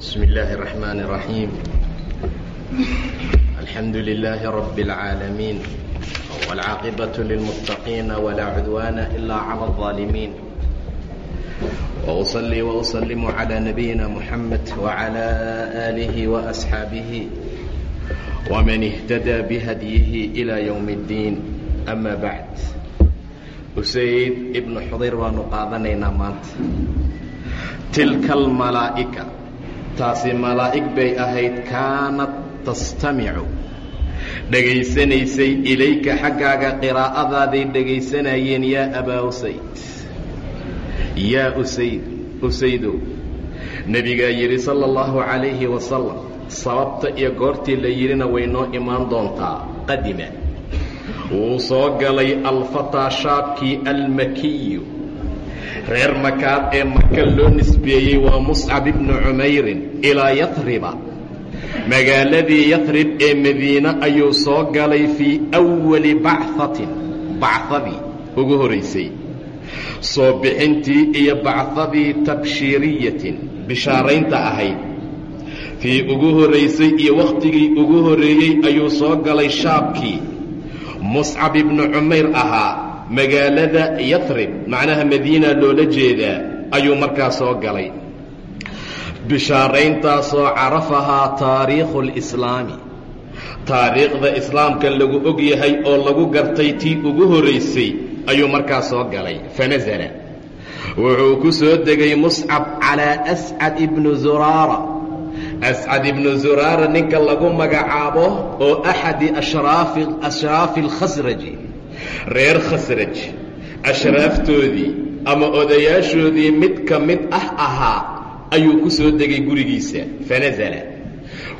بسم الله الرحمن الرحيم الحمد لله رب العالمين والعاقبة للمتقين ولا عدوان إلا على الظالمين وأصلي وأسلم على نبينا محمد وعلى آله وأصحابه ومن اهتدى بهديه إلى يوم الدين أما بعد usayd ibnu xudayr waanu qaadanaynaa maanta tilka almalaa'ika taasi malaa'ig bay ahayd kaanad tastamicu. Dhegaysanaysay ilayka xaggaaga qiraa'adaaday dhegaysanayeen yaa abaa usayd. Yaa usayd usaydow. Nebigaa yidhi sala allahu calayhi wasalam sababta iyo goortii la yidhina way noo imaan doontaa qadima. Wuu soo galay alfataa shaabkii almakiyu reer makaad ee maka loo nisbeeyey waa muscab ibnu cumayrin ilaa yatriba magaaladii yatrib ee madiine ayuu soo galay fii awali bachatin bachadii ugu horaysay soo bixintii iyo bachadii tabshiiriyatin bishaaraynta ahayd. Fii ugu horaysay iyo wakhtigii ugu horreeyey ayuu soo galay shaabkii. Muscab ibnu cumayr ahaa magaalada yatrib macnaha madiina loola jeedaa ayuu markaa soo galay. Bishaarayntaasoo carafahaa taariikhu lislaami taariikhda islaamka lagu og yahay oo lagu gartay tii ugu horaysay ayuu markaa soo galay. Fanasala wuxuu ku soo degay muscab calaa ascad ibnu zuraara. Ascad ibnu zuraara ninka lagu magacaabo oo axadi ashraafi alkhasraji reer khasraj ashraaftoodii ama odayaashoodii mid ka mid ah ahaa ayuu ku soo degay gurigiisa. Fanasala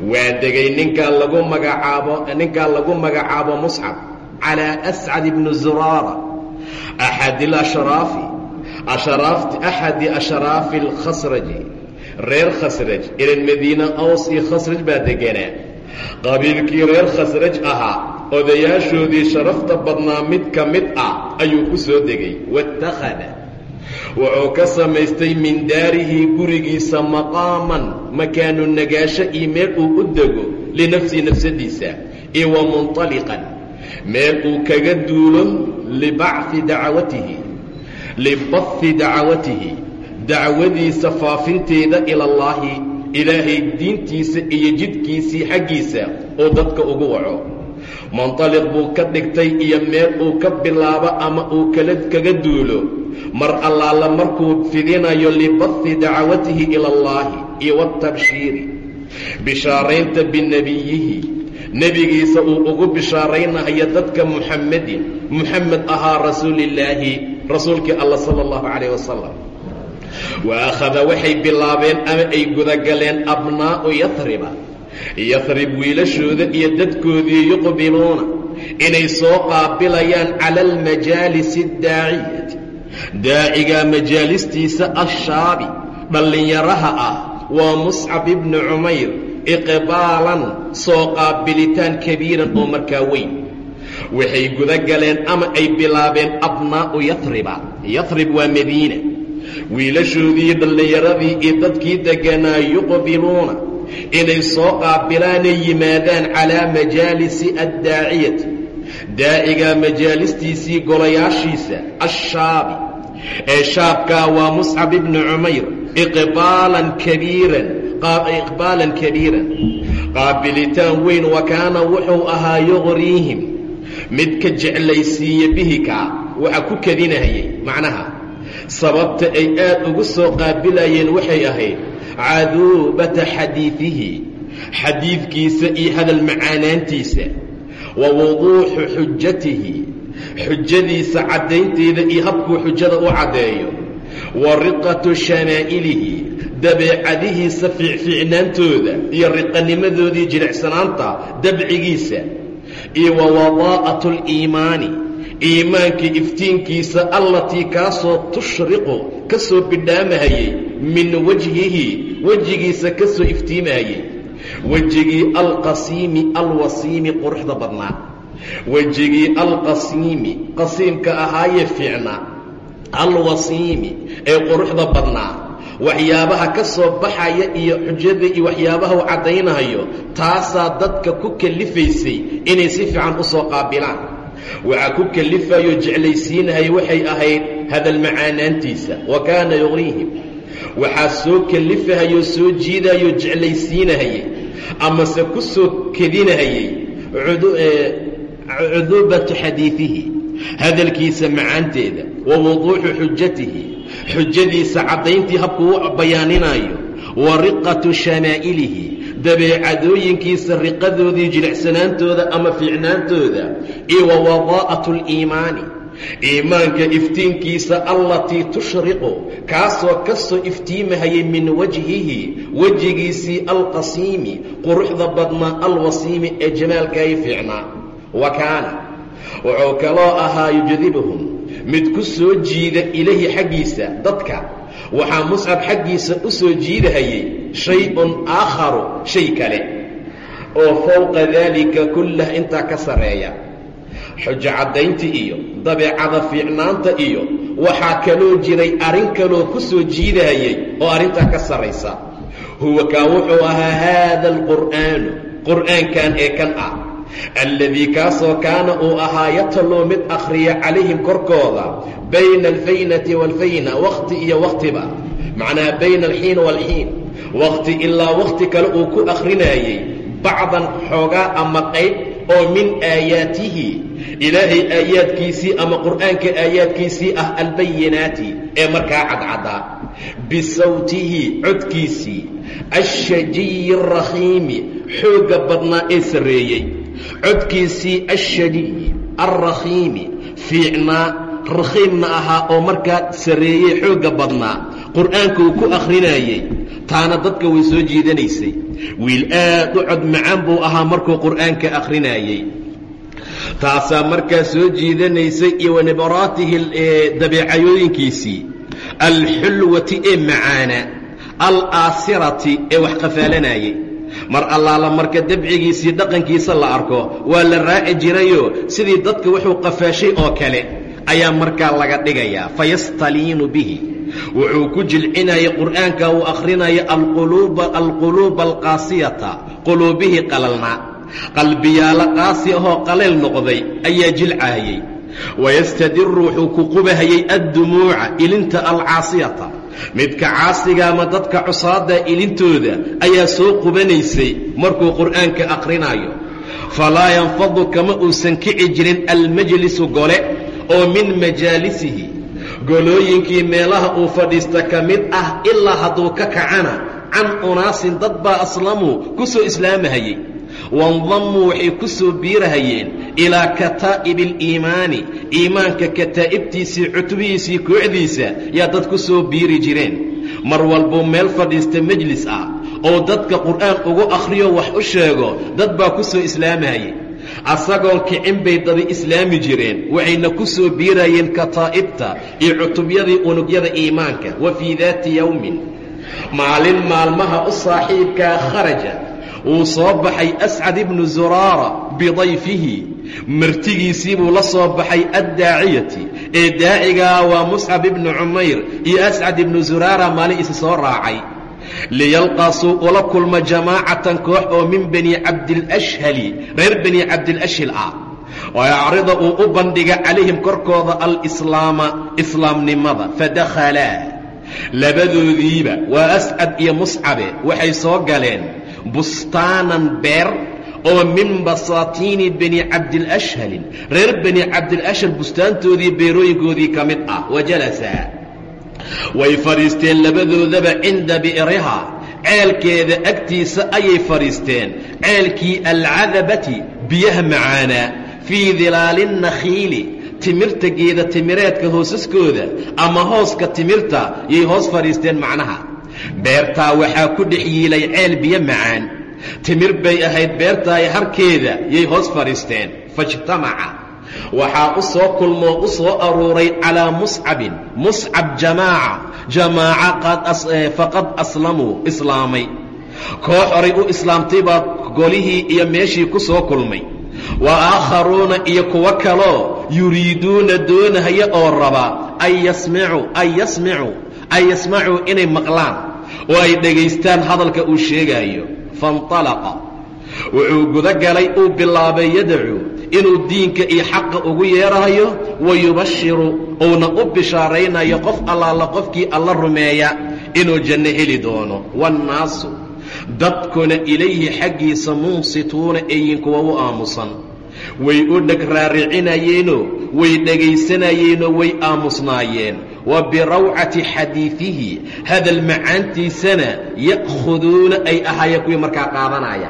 waa degay ninkaa lagu magacaabo ninkaa lagu magacaabo muscab calaa ascad ibnu zuraara axad alashraafi ashraafti axadi ashraafi alkhasraji reer khasraj ilan madiina aws iyo khasraj baa deganaa qabiilkii reer khasraj ahaa odayaashoodii sharafta badnaa mid ka mid ah ayuu ku soo degay. Waittakhada wuxuu ka samaystay min daarihi gurigiisa maqaaman makaanu nagaasho iyo meel uu u dego linafsihi nafsadiisa iyo wa munطaliqan meel uu kaga duulo libachi dacwatihi libahi dacwatihi dacwadiisa faafinteeda ilallaahi ilaahay diintiisa iyo jidkiisii xaggiisa oo dadka ugu waco munطaliq buu ka dhigtay iyo meel uu ka bilaabo ama uu kala kaga duulo. Mar allaala markuu fidinayo libahi dacwatihi ila allaahi iyo watabshiiri bishaaraynta binebiyihi nebigiisa uu ugu bishaaraynayo dadka muxamedin muxamed ahaa rasuulillaahi rasuulkii alla sala allahu calayh wasalam wa akhada waxay bilaabeen ama ay gudagaleen abnaa'u yatriba yatrib wiilashooda iyo dadkoodii yuqbiluuna inay soo qaabilayaan cala almajaalisi addaaciyati daacigaa majaalistiisa ashaabi dhallinyaraha ah waa muscab ibnu cumayr iqbaalan soo qaabilitaan kabiiran oo markaa weyn. Waxay guda galeen ama ay bilaabeen abnaa'u yatriba yatrib waa madiina. Wiilashoodii dhallinyaradii iyo dadkii deganaa yuqbiluuna inay soo qaabilaanay yimaadaan calaa majaalisi addaaciyati. Daacigaa majaalistiisii golayaashiisa ashaabi ee shaabkaa waa muscab ibnu cumayr iqbaalan kabiiran iqbaalan kabiiran. Qaabilitaan weyn wa kaana wuxuu ahaa yuqriihim mid ka jeclaysiiye bihikaa waxa ku kadinahayay macnaha sababta ay aad ugu soo qaabilayeen waxay ahayd caduubata xadiidihi xadiidkiisa iyo hadal macaanaantiisa wa wuduuxu xujatihi xujadiisa caddaynteeda iyo habkuu xujada u caddeeyo wa riqatu shamaa'ilihi dabeecadihiisa fiicfiicnaantooda iyo riqanimadoodii jilicsanaanta dabcigiisa iyo wa wadaa'atu aliimaani iimaankii iftiinkiisa allatii kaasoo tushriqu ka soo bidhaamahayey min wajhihi wejigiisa ka soo iftiimahayey. Wejigii alqasiimi alwasiimi quruxda badnaa. Wejigii alqasiimi qasiimka ahaayee fiicnaa alwasiimi ee quruxda badnaa. Waxyaabaha ka soo baxaya iyo xujada iyo waxyaabaha uu caddaynayo taasaa dadka ku kalifaysay inay si fiican u soo qaabilaan waxaa ku kalifayo jeclaysiinahaya waxay ahayd hadal macaanaantiisa wa kaana yuqniihim waxaa soo kalifahayoo soo jiidayoo jeclaysiinahayay amase ku soo kedinahayay cuduubatu xadiidihi hadalkiisa macaanteeda wa wuduuxu xujatihi xujadiisa caddayntii habkuu u bayaaninaayo wa riqatu shamaa'ilihi dabeecadooyinkiisa riqadoodii jilicsanaantooda ama fiicnaantooda. Iyo wa wadaa'atu aliimaani iimaanka iftiinkiisa allatii tushriqu kaasoo ka soo iftiimahayay min wajhihi wejigiisii alqasiimi quruxda badnaa alwasiimi ee jamaalkaay fiicnaa. Wa kaana wuxuu kaloo ahaa yujdibuhum mid ku soo jiida ilahi xaggiisa dadka waxaa muscab xaggiisa u soo jiidahayay shay-un aakharu shay kale. Oo fowqa daalika kullah intaa ka sarreeya. Xujo caddaynta iyo dabeecada fiicnaanta iyo waxaa kaloo jiray arrin kaloo ku soo jiidahayay oo arrintaa ka sarraysa. Huwa kaa wuxuu ahaa haada alqur'aanu qur'aankan ee kan ah alladii kaasoo kaana uu ahaa yataluu mid akhriya calayhim korkooda bayna alfaynati waalfayna wakhti iyo wakhtiba macnaha bayna alxiin waalxiin. Wakhti ilaa wakhti kale uu ku akhrinayey bacdan xoogaa ama qayb oo min aayaatihi. Ilaahay aayaadkiisii ama qur'aanka aayaadkiisii ah albayinaati ee markaa cadcaddaa bisawtihi codkiisii ashajiyi alrakhiimi xoogga badnaa ee sarreeyey codkiisii ashadiyi alrakhiimi fiicnaa rakhiimna ahaa oo markaa sarreeyey xoogga badnaa. Qur'aanka uu ku akhrinayey taana dadka way soo jiidanaysay. Wiil aad u cod macaan buu ahaa markuu qur'aanka akhrinayey. Taasaa markaa soo jiidanaysay iyo wanibaraatihi dabeecayooyinkiisii. Alxulwati ee macaana alaasirati ee wax qafaalanayey mar allaala marka dabcigiisii dhaqankiisa la arko waa la raaci jirayoo sidii dadka wuxuu qafaashay oo kale. Ayaa markaa laga dhigayaa fayastaliinu bihi. Wuxuu ku jilcinaya qur'aanka uu akhrinayo alquluuba alqaasiyata quluubihii qalalnaa qalbiyaalo qaasi ahoo qaleyl noqday ayaa jilcaayey wayastadiru wuxuu ku qubahayey addumuuca ilinta alcaasiyata midka caasiga ama dadka cusaada ilintooda ayaa soo qubanaysay markuu qur'aanka akhrinayo falaa yanfadu kama uusan kici jirin almajlisu gole oo min majaalisihi. Golooyinkii meelaha uu fadhiista ka mid ah ilaa hadduu ka kacana can unaasin dad baa aslamuu ku soo islaamahayey wandamuu waxay ku soo biirahayeen ilaa kataa'ibi aliimaani iimaanka kataa'ibtiisii cutubihiisii kooxdiisa yaa dad ku soo biiri jireen. Mar walbuu meel fadhiista mejlis ah oo dadka qur'aan ugu akhriyo wax u sheego dad baa ku soo islaamahayey asagoon kicin bay dadi islaami jireen waxayna ku soo biirayeen kataa'ibta iyo cutubyadii unugyada iimaanka wa fii daati yowmin maalin maalmaha u saaxiibkaa kharaja wuu soo baxay ascad ibnu zuraara bidayfihi martigiisii buu la soo baxay addaaciyati. Ee daacigaa waa muscab ibnu cumayr iyo ascad ibnu zuraara maalin isi soo raacay. Liyalqasuu ula kulma jamaacatan koox oo min bani cabdilashhali reer bani cabdilashhil ah. Oo acrida uu u bandhiga calayhim korkooda alislaama islaamnimada fadakhalaa labadoodiiba waa ascad iyo muscabe waxay soo galeen bustaanan beer oo min basaatiini bani cabdilashhalin reer bani cabdilashhal bustaantoodii beerooyinkoodii ka mid ah wa jalasa. Way fadhiisteen labadoodaba cinda bi'riha ceelkeeda agtiisa ayay fadhiisteen ceelkii alcadabati biyaha macaanaa fii dilaali nakhiili timirta geeda timireedka hoosaskooda ama hooska timirta yay hoos fadhiisteen macnaha. Beertaa waxaa ku dhex yiilay ceel biyo macaan timir bay ahayd beertaay harkeeda yay hoos fadhiisteen. Faijtamaca waxaa u soo kulmoo u soo aruuray calaa muscabin. Muscab jamaaca. Jamaaca faqad aslamuu islaamay. Koox horay u islaamtay baa golihii iyo meeshii ku soo kulmay. Wa aakharuuna iyo kuwo kaloo yuriiduuna doonahaya oo raba an yasmicuu an yasmicuu an yasmacuu inay maqlaan oo ay dhegaystaan hadalka uu sheegaayo faاnطalaqa wuxuu guda galay uu bilaabay yadacuu inuu diinka iyo xaqa ugu yeerahayo wa yubashiru uuna u bishaaraynayo qof allaala qofkii alla rumeeya inuu janno heli doono waannaasu dadkuna ilayhi xaggiisa munsituuna eyin kuwa u aamusan way u dheg raaricinayeenoo way dhegaysanayeenoo way aamusnaayeen wa birawcati xadiidihi hadal macaantiisana ya'khuduuna ay ahaayeen kuwii markaa qaadanaya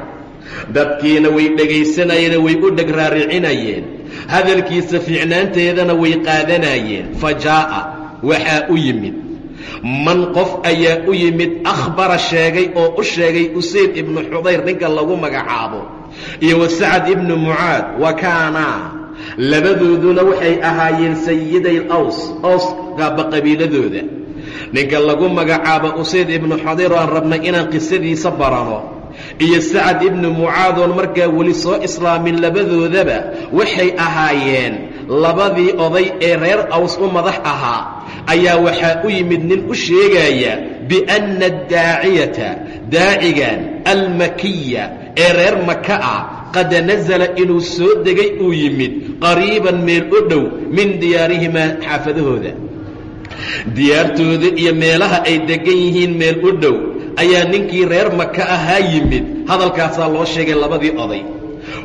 dadkiina way dhegaysanayeenoo way u dheg raaricinayeen hadalkiisa fiicnaanteedana way qaadanayeen fa jaa'a waxaa u yimid man qof ayaa u yimid akhbara sheegay oo u sheegay usayd ibnu xudayr ninka lagu magacaabo iyo wa sacad ibnu mucaad wa kaanaa labadooduna waxay ahaayeen sayiday aws aws gaaba qabiiladooda. Ninka lagu magacaabo usayd ibnu oo aan rabnay inaan qisadiisa barano iyo sacad ibnu mucaadoon markaa weli soo islaamin labadoodaba waxay ahaayeen labadii oday ee reer aws u madax ahaa ayaa waxaa u yimid nin u sheegaya bianna addaaciyata daacigan almakiya ee reer maka ah qad nasala inuu soo degay uu yimid qariiban meel u dhow min diyaarihimaa xaafadahooda. Diyaartooda iyo meelaha ay deggan yihiin meel u dhow ayaa ninkii reer maka ahaa yimid. Hadalkaasaa loo sheegay labadii oday.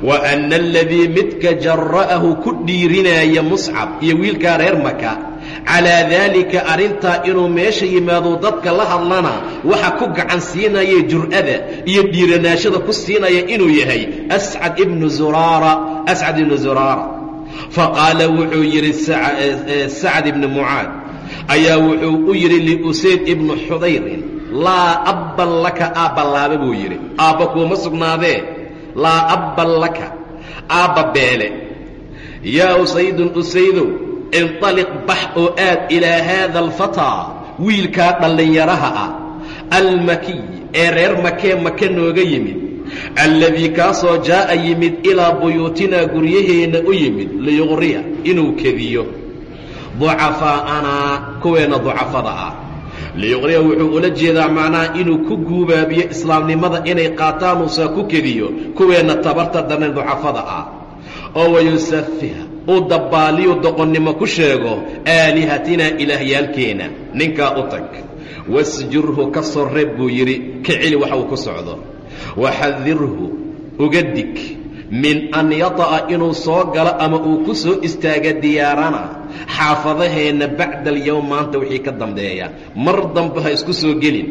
Wa anna aladii midka jara'ahu ku dhiirinaaya muscab iyo wiilkaa reer maka calaa daalika arrintaa inuu meesha yimaado dadka la hadlana waxa ku gacan siinaya jur'ada iyo dhiiranaashada ku siinaya inuu yahay ascad ibnu zuraara ascad ibnu zuraara. Faqaala wuxuu yidhi sacad ibnu mucaad. Ayaa wuxuu u yidhi liusayd ibnu xudayrin laa abban laka aabballaaba buu yidhi. Aabba kuuma sugnaadee laa abban laka aabba beele. Yaa usaydun usaydow inطaliq bax oo aad ilaa haada alfataa wiilkaa dhallinyaraha ah almakiy ee reer makee maka nooga yimid alladii kaasoo jaa'a yimid ilaa buyuutinaa guryaheenna u yimid liyuqriya inuu kediyo ducafaa'anaa kuweenna ducafada ah liyuqriya wuxuu ula jeedaa macnaha inuu ku guubaabiyo islaamnimada inay qaataan uusaa ku kediyo kuweenna tabarta darnayn ducafada ah oo wayusafiha uu dabbaaliyu doqonnimo ku sheego aalihatinaa ilaahyaalkeenna ninkaa u tag. Wasjurhu ka soo reeb buu yidhi ka celi waxa uu ku socdo. Waxadirhu uga dig. Min an yata'a inuu soo galo ama uu ku soo istaaga diyaarana xaafadaheenna bacda alyowm maanta wixii ka dambeeya. Mar dambe ha isku soo gelin.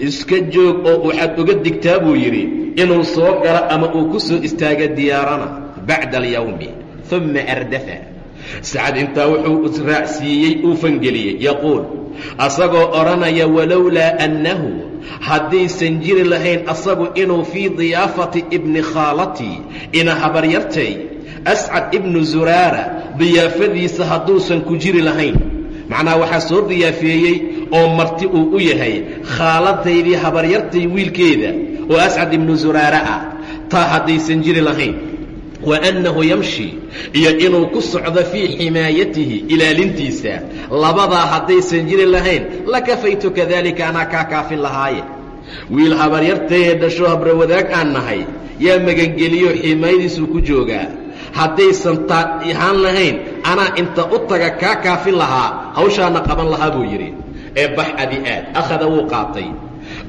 Iska joog oo waxaad uga digtaa buu yidhi inuu soo galo ama uu ku soo istaaga diyaarana bacda alyowmi uma ardafa sacad intaa wuxuu israacsiiyey uu fangeliyey yaquul asagoo odhanaya walowlaa annahu haddaysan jiri lahayn asagu inuu fii diyaafati ibni khaalatii ina habaryartay ascad ibnu zuraara diyaafadiisa hadduusan ku jiri lahayn macnaha waxaa soo diyaafeeyey oo marti uu u yahay khaaladaydii habaryartay wiilkeeda oo ascad ibnu zuraara ah taa haddaysan jiri lahayn wa annahu yamshi iyo inuu ku socdo fii ximaayatihi ilaalintiisa. labadaa haddaysan jiri lahayn la kafaytu kadaalika anaa kaa kaafin lahaaye wiil habaryartayee dhasho habrawadaag aan nahay yaa magangeliyo ximaayadiisuu ku joogaa haddaysan taa ahaan lahayn anaa inta u taga kaa kaafin lahaa hawshaana qaban lahaa buu yidhi ee bax adi aad akhada wuu qaatay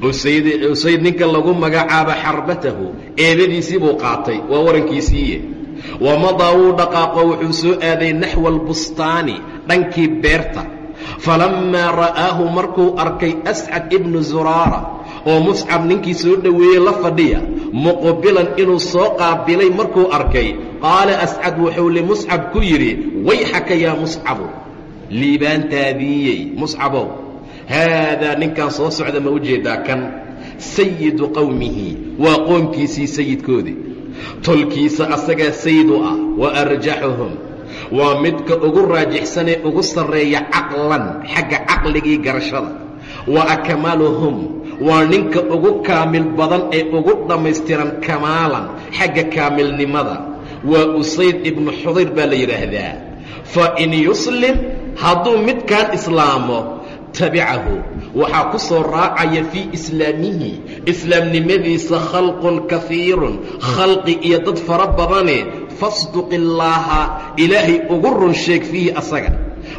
usayd ninka lagu magacaabo xarbatahu eedadiisii buu qaatay waa warankiisiiye wamadaa wuu dhaqaaqo wuxuu soo aaday naxwa albustaani dhankii beerta. Falammaa ra'aahu markuu arkay ascad ibnu zuraara oo muscab ninkii soo dhoweeyey la fadhiya muqbilan inuu soo qaabilay markuu arkay qaala ascad wuxuu limuscab ku yidhi wayxaka yaa muscabu liibaantaadiiyey muscabow haadaa ninkan soo socda ma u jeedaa kan? Sayidu qowmihi waa qoomkiisii sayidkoodii tolkiisa asagaa sayid u ah. Wa arjaxuhum. Waa midka ugu raajixsanee ugu sarreeya caqlan xagga caqligii garashada. Wa akmaluhum waa ninka ugu kaamil badan ee ugu dhammaystiran kamaalan xagga kaamilnimada. Waa usayd ibnu xudayr baa la yidhaahdaa fa in yuslim hadduu midkaan islaamo tabicahu waxaa ku soo raacaya fii islaamihi. Islaamnimadiisa khalqun kahiirun khalqi iyo dad fara badane fasduq illaaha ilaahay ugu run sheeg fiihi asaga.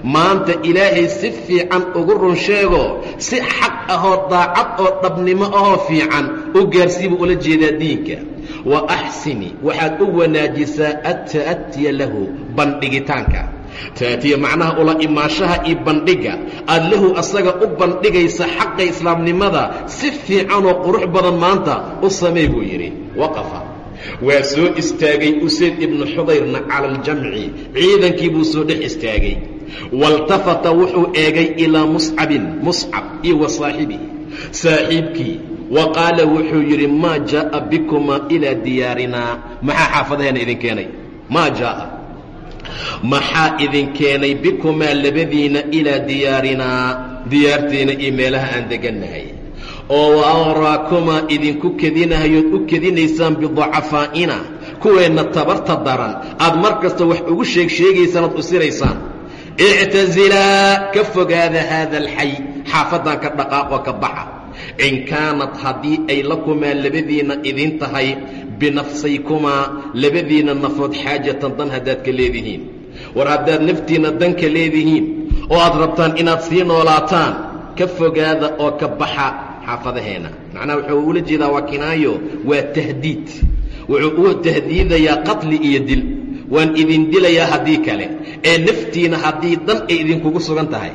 Maanta ilaahay si fiican ugu run sheego si xaq ahoo daacad oo dhabnimo ahoo fiican u gaarsiibuu ula jeedaa diinka. Wa axsini waxaad u wanaajisaa atta'atiya lahu bandhigitaanka taatiya macnaha ula imaashaha iyo bandhigga aad lahu asaga u bandhigaysa xaqa islaamnimada si fiicanoo qurux badan maanta u samey buu yidhi. Waqafa. Waa soo istaagay usayd ibnu xudayrna cala aljamci ciidankii buu soo dhex istaagay. Waltafata wuxuu eegay ilaa muscabin muscab iyo wa saaxibihi saaxiibkii. Wa qaala wuxuu yidhi maa jaa'a bikumaa ilaa diyaarinaa maxaa xaafadaheena idin keenay? Maa jaa'a maxaa idin keenay bikumaa labadiina ilaa diyaarinaa diyaartiina iyo meelaha aan degannahay? oo wa araakumaa idinku kedinahayood u kedinaysaan bidacafaa'ina kuweenna tabarta daran. Aad mar kasta wax ugu sheeg sheegaysaan oad usiraysaan ictasilaa ka fogaada haada alxay. Xaafaddan ka dhaqaaqoo ka baxa. In kaanat haddii ay lakumaa labadiinna idin tahay binafsaykumaa labadiinna nafood xaajatan dan haddaad ka leedihiin. War haddaad naftiinna danka leedihiin oo aad rabtaan inaad sii noolaataan ka fogaada oo ka baxa xaafadaheenna macnaha wuxuu ula jeedaa waa kinaayo waa tahdiid. Wuxuu u tahdiidayaa qatli iyo dil. Waan idin dilayaa haddii kale. Ee naftiina haddii dan ay idinkugu sugan tahay.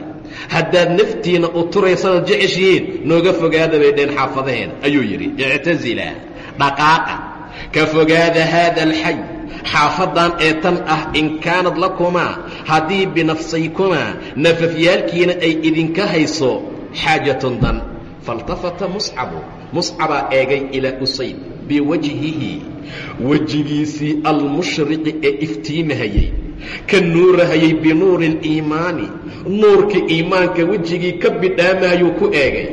Haddaad naftiina u turaysanood jeceshihiin nooga fogaada bay dheen xaafadaheen ayuu yidhi ictasila dhaqaaqa ka fogaada haada alxay xaafaddan ee tan ah in kaanad lakumaa haddii binafsaykumaa nafafyaalkiina ay idinka hayso xaajatun dan. Faltafata muscabu muscabaa eegay ilaa usayd biwajhihi wejigiisii almushriqi ee iftiimahayey ka nuurahayey binuuri aliimaani nuurka iimaanka wejigii ka bidhaamahayuu ku eegay.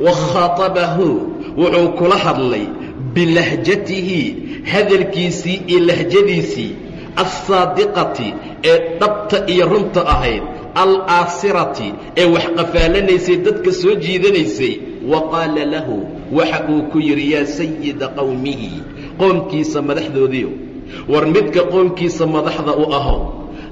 Wa khatabahu wuxuu kula hadlay bilahjatihi hadalkiisii iyo lahjadiisii alsaadiqati ee dhabta iyo runta ahayd alaasirati ee wax qafaalanaysay dadka soo jiidanaysay. Wa qaala lahu waxa uu ku yidhi yaa sayida qowmihi qoomkiisa madaxdoodiio war midka qoomkiisa madaxda u aho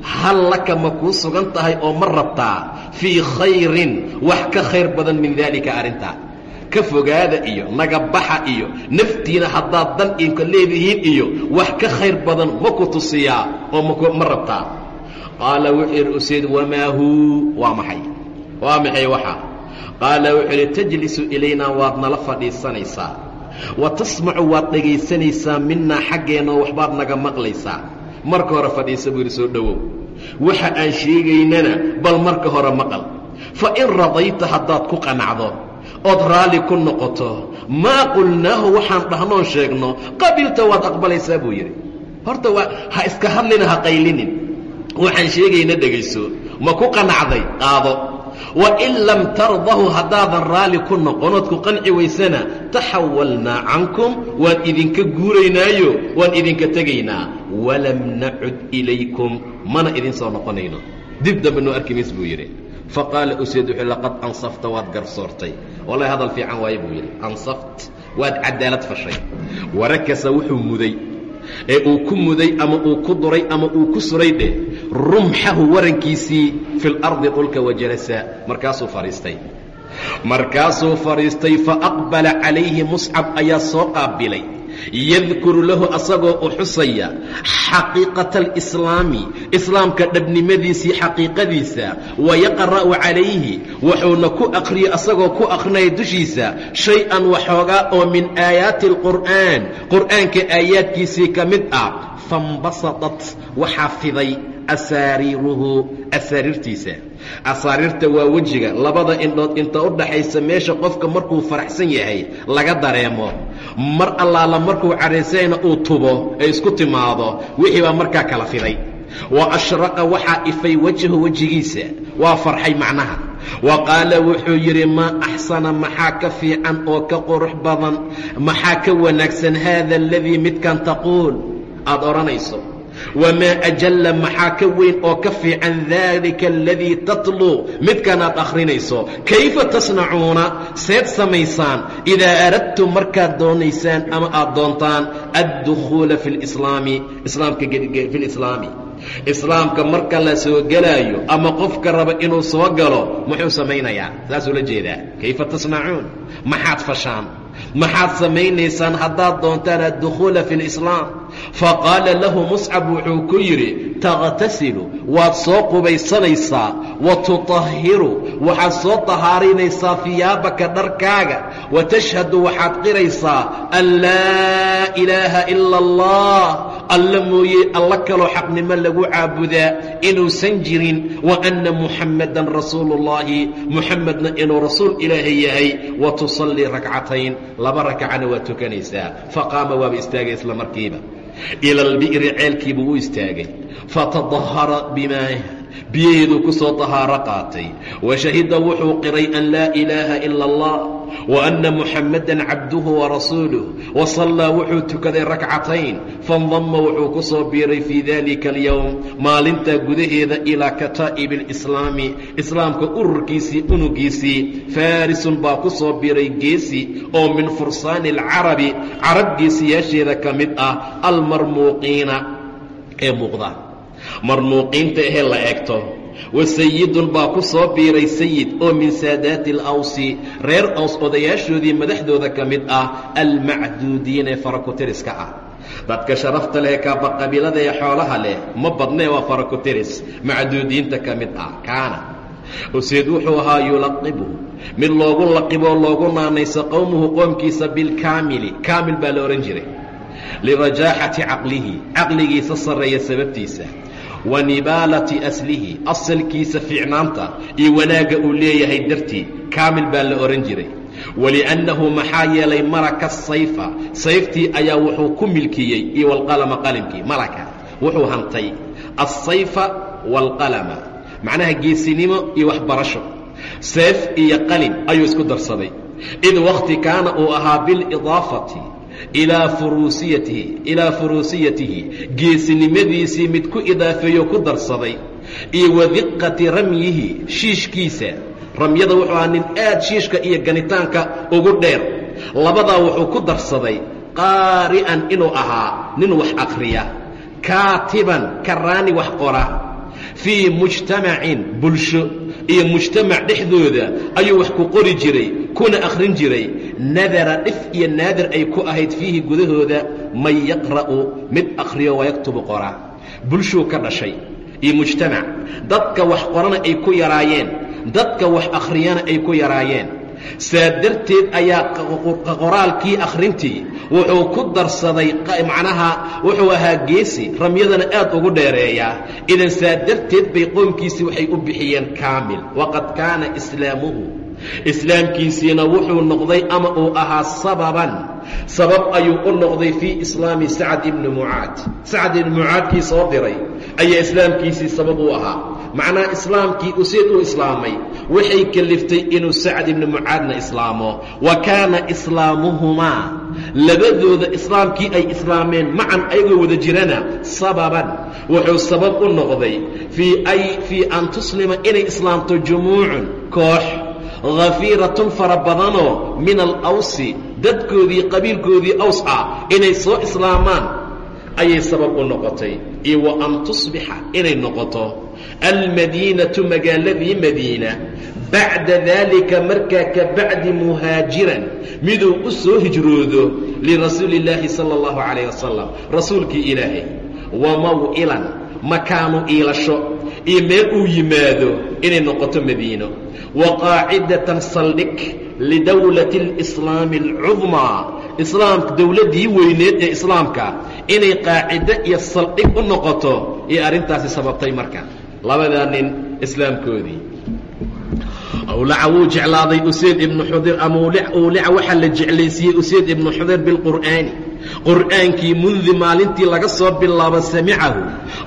hal laka ma kuu sugan tahay oo ma rabtaa? Fii khayrin wax ka khayr badan min daalika arrintaa ka fogaada iyo naga baxa iyo naftiina haddaad dan inka leedihiin iyo wax ka khayr badan ma ku tusiyaa oo ma rabtaa. Qaala wuxuu yidhi usayd wamaa huu? Waa maxay? Waa maxay waxa? Qaala wuxuu yidhi tajlisu ilaynaa waad nala fadhiisanaysaa. Wa tasmacu waad dhegaysanaysaa minnaa xaggeennao waxbaad naga maqlaysaa. Marka hore fadhiisa buu yidhi soo dhowow waxa aan sheegaynana bal marka hore maqal. Fa in radayta haddaad ku qanacdo ood raalli ku noqoto. Maa qulnaahu waxaan dhahnoon sheegno qabilta waad aqbalaysaa buu yidhi. Horta waa ha iska hadlina ha qaylinin. Waxaan sheegayna dhegayso. Ma ku qanacday? Qaado. Wa in lam tardahu haddaadan raalli ku noqonood ku qanci waysana taxawalnaa cankum waan idinka guuraynaayo waan idinka tegaynaa. Walam nacud ilaykum mana idin soo noqonayno. Dib dambe noo arki mays buu yidhi faqaala usayd wuxuu laqad ansafta waad garsoortay wallahi hadal fiican waaye buu yidhi ansaft waad cadaalad fashay warakasa wuxuu muday ee uu ku muday ama uu ku duray ama uu ku suray dheh rumxahu warankiisii fi lardi dhulka wajalasa markaasuu fadhiistay markaasuu fadhiistay faaqbala calayhi muscab ayaa soo qaabilay yadkuru lahu asagoo u xusaya xaqiiqata alislaami islaamka dhabnimadiisii xaqiiqadiisa wayaqra'u calayhi wuxuuna ku aqriyo asagoo ku aqrinaya dushiisa shay-an waxoogaa oo min aayaati alqur'aan qur'aanka aayaadkiisii ka mid ah fambasadat waxaa fiday asaariiruhu asaariirtiisa. Asaariirta waa wejiga. Labada indhood inta u dhaxaysa meesha qofka markuu faraxsan yahay laga dareemo. Mar allaala markuu cadhaysayna uu tubo ay isku timaado wixii baa markaa kala fiday. Wa ashraqa waxaa ifay wejhu wejigiisa. Waa farxay macnaha. Wa qaala wuxuu yidhi maa axsana maxaa ka fiican oo ka qurux badan? Maxaa ka wanaagsan haada aladii midkan taquul? Aad odhanayso wamaa ajalla maxaa ka weyn oo ka fiican daalika aladii tatluu midkanaad akhrinayso kayfa tasnacuuna? Seed samaysaan. Idaa aradtum markaad doonaysaan ama aad doontaan addukhuula fi lislaami islaamka fi lislaami islaamka marka la soo gelaayo ama qofka raba inuu soo galo muxuu samaynayaa. Saasuu la jeedaa. Kayfa tasnacuun? Maxaad fashaan. Maxaad samaynaysaan haddaad doontaan addukhuula fi lislaam faqaala lahu muscab wuxuu ku yidhi taqhtasilu waad soo qubaysanaysaa wa tutahiru waxaad soo tahaarinaysaa hiyaabaka dharkaaga wa tashhadu waxaad qiraysaa an laa ilaaha ila allah alla mooye alla kaloo xaqnimo lagu caabudaa inuusan jirin wa anna muxammadan rasuulu ullaahi muxamedna inuu rasuul ilaahay yahay wa tusallii rakcatayn laba rakcana waa tukanaysaa faqaama waaba istaagay isla markiiba ila albi'ri ceelkiibuu u istaagay. Fatadahara bimaah biyaheeduu ku soo tahaaro qaatay. Wa shahida wuxuu qiray an laa ilaaha ila allah wa anna muxammadan cabduhu warasuuluh wa sallaa wuxuu tukaday rakcatayn fandama wuxuu ku soo biiray fii dalika alyowm maalintaa gudaheeda ilaa kataa'ibi alislaami islaamka ururkiisii unugiisii. Faarisun baa ku soo biiray geesi oo min fursaani alcarabi carab geesiyaasheeda ka mid ah almarmuuqiina ee muuqda marmuuqiinta ahee la egto wa sayidun baa ku soo biiray sayid oo min saadaati alawsi reer aws odayaashoodii madaxdooda ka mid ah almacduudiina ee farakutiriska ah. Dadka sharafta leh kaaba qabiilada ee xoolaha leh ma badnee waa farakutiris macduudiinta ka mid ah kaana. Useed wuxuu ahaa yulaqibuhu mid loogu laqiboo loogu naanayso qowmuhu qoomkiisa bilkaamili kaamil baa la odhan jiray. Lirajaaxati caqlihi caqligiisa sarreeya sababtiisa wa nibaalati aslihi asalkiisa fiicnaanta iyo wanaagga uu leeyahay dartii kaamil baa la odhan jiray. Waliannahu maxaa yeelay malaka sayfa sayftii ayaa wuxuu ku milkiyey iyo walqalama qalimkii malaka wuxuu hantay alsayfa waalqalama macnaha geesinimo iyo waxbarasho. Seef iyo qalin ayuu isku darsaday. Id wakhti kaana uu ahaa bilidaafati ilaa furuusiyatihi ilaa furuusiyatihi. Geesinimadiisii mid ku idaafeeyo ku darsaday. Iyo wadiqati ramyihi shiishkiisa. Ramyada wuxuu ahaa nin aad shiishka iyo ganitaanka ugu dheer. Labadaa wuxuu ku darsaday qaari'an inuu ahaa nin wax akhriya kaatiban karaani wax qora. Fii mujtamacin bulsho. Iyo mujtamac dhexdooda ayuu wax ku qori jiray kuna akhrin jiray nadara dhif iyo naadir ay ku ahayd fiihi gudahooda man yaqra'u mid akhriyo wayaktubu qora bulshuu ka dhashay iyo mujtamac dadka wax qorana ay ku yaraayeen dadka wax akhriyana ay ku yaraayeen saa darteed ayaa qoraalkii akhrintii wuxuu ku darsaday macnaha wuxuu ahaa geesi ramyadana aad ugu dheereeyaa idan saa darteed bay qoomkiisii waxay u bixiyeen kaamil waqad kaana islaamuhu islaamkiisiina wuxuu noqday ama uu ahaa sababan. Sabab ayuu u noqday fii islaami sacad ibni mucaad. Sacad ibni mucaadkii soo diray ayaa islaamkiisii sabab u ahaa. Macnaha islaamkii useed uu islaamay waxay keliftay inuu sacad ibni mucaadna islaamo. Wa kaana islaamuhumaa. Labadooda islaamkii ay islaameen macan ayagoo wada jirana sababan. Wuxuu sabab u noqday fii fii an tuslima inay islaamto jumuucun koox hafiiratun fara badanoo min alawsi dadkoodii qabiilkoodii aws ah inay soo islaamaan ayay sabab u noqotay. Iyo wa an tusbixa inay noqoto. Almadiinatu magaaladii madiina bacda daalika markaa ka bacdi muhaajiran miduu u soo hijroodo lirasuuli illaahi sala allahu calayh wasalam rasuulkii ilaahay. Wa maw'ilan makaanu iilasho iyo meel uu yimaado inay noqoto madiino. Wa qaacidatan saldhig lidowlati alislaami alcudmaa islaamka dowladdii weyneed ee islaamka inay qaacido iyo saldhig u noqoto iyo arrintaasi sababtay marka. Labadaa nin islaamkoodii. Awlaca wuu jeclaaday useyd ibnu xudir ama awlica waxaa la jeclaysiiyey useyd ibnu xudir bilqur'aani qur'aankii mundi maalintii laga soo bilaabo samicahu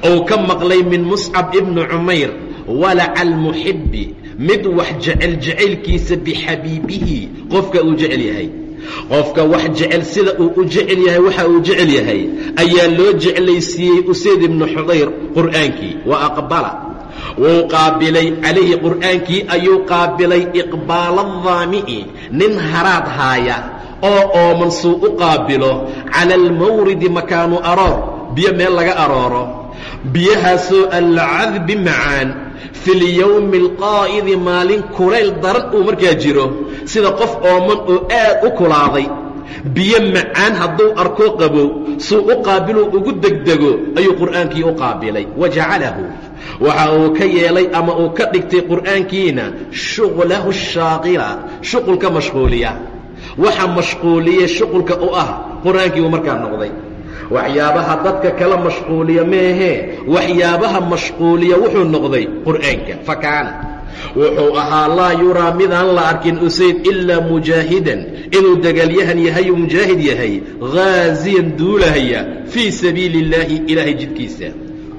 ou ka maqlay min muscab ibni cumayr walaca almuxibbi mid wax jecel jacaylkiisa bixabiibihi qofka uu jecel yahay. Qofka wax jecel sida uu u jecel yahay waxa uu jecel yahay ayaa loo jeclaysiiyey usayd ibnu xudayr qur'aankii. Wa aqbala. Wuu qaabilay calayhi qur'aankii ayuu qaabilay iqbaala daami'i nin haraad haaya oo ooman suu u qaabilo cala almawridi makaanu aroor biyo meel laga arooro. Biyahaasoo alcadbi macaan fi lyowmi alqaa'idi maalin kulayl daran uu markaa jiro sida qof ooman oo aad u kulaaday. Biyo macaan hadduu arko qabow suu u qaabiluu ugu degdego ayuu qur'aankii u qaabilay. Wa jacalahu waxa uu ka yeelay ama uu ka dhigtay qur'aankiina shuqlahu shaaqila shuqulka mashquuliya waxa mashquuliya shuqulka u ah qur'aankii markaa noqday. Waxyaabaha dadka kala mashquuliya meehee waxyaabaha mashquuliya wuxuu noqday qur'aanka fa kaana wuxuu ahaa laa yuraa midaan la arkin usayd ilaa mujaahidan inuu dagaalyahan yahay uu mujaahid yahay ghaasiyan duulahaya fii sabiili اllaahi ilaahay jidkiisa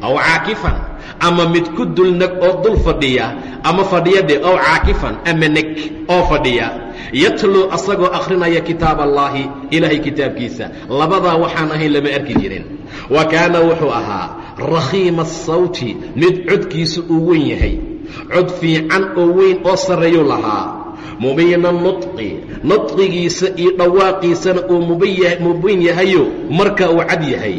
aw caakifan ama mid ku dulnag oo dul fadhiya ama fadhiya dhe ow caakifan ama neg oo fadhiya yatluu asagoo akhrinaya kitaab allaahi ilaahay kitaabkiisa. Labadaa waxaan ahayn lama arki jirin. Wa kaana wuxuu ahaa rakhiima asawti mid codkiisu uu weyn yahay. Cod fiican oo weyn oo sarreeyuu lahaa. Mubiina nudqi nudqigiisa iyo dhawaaqiisana uu mubiin yahayo marka uu cad yahay.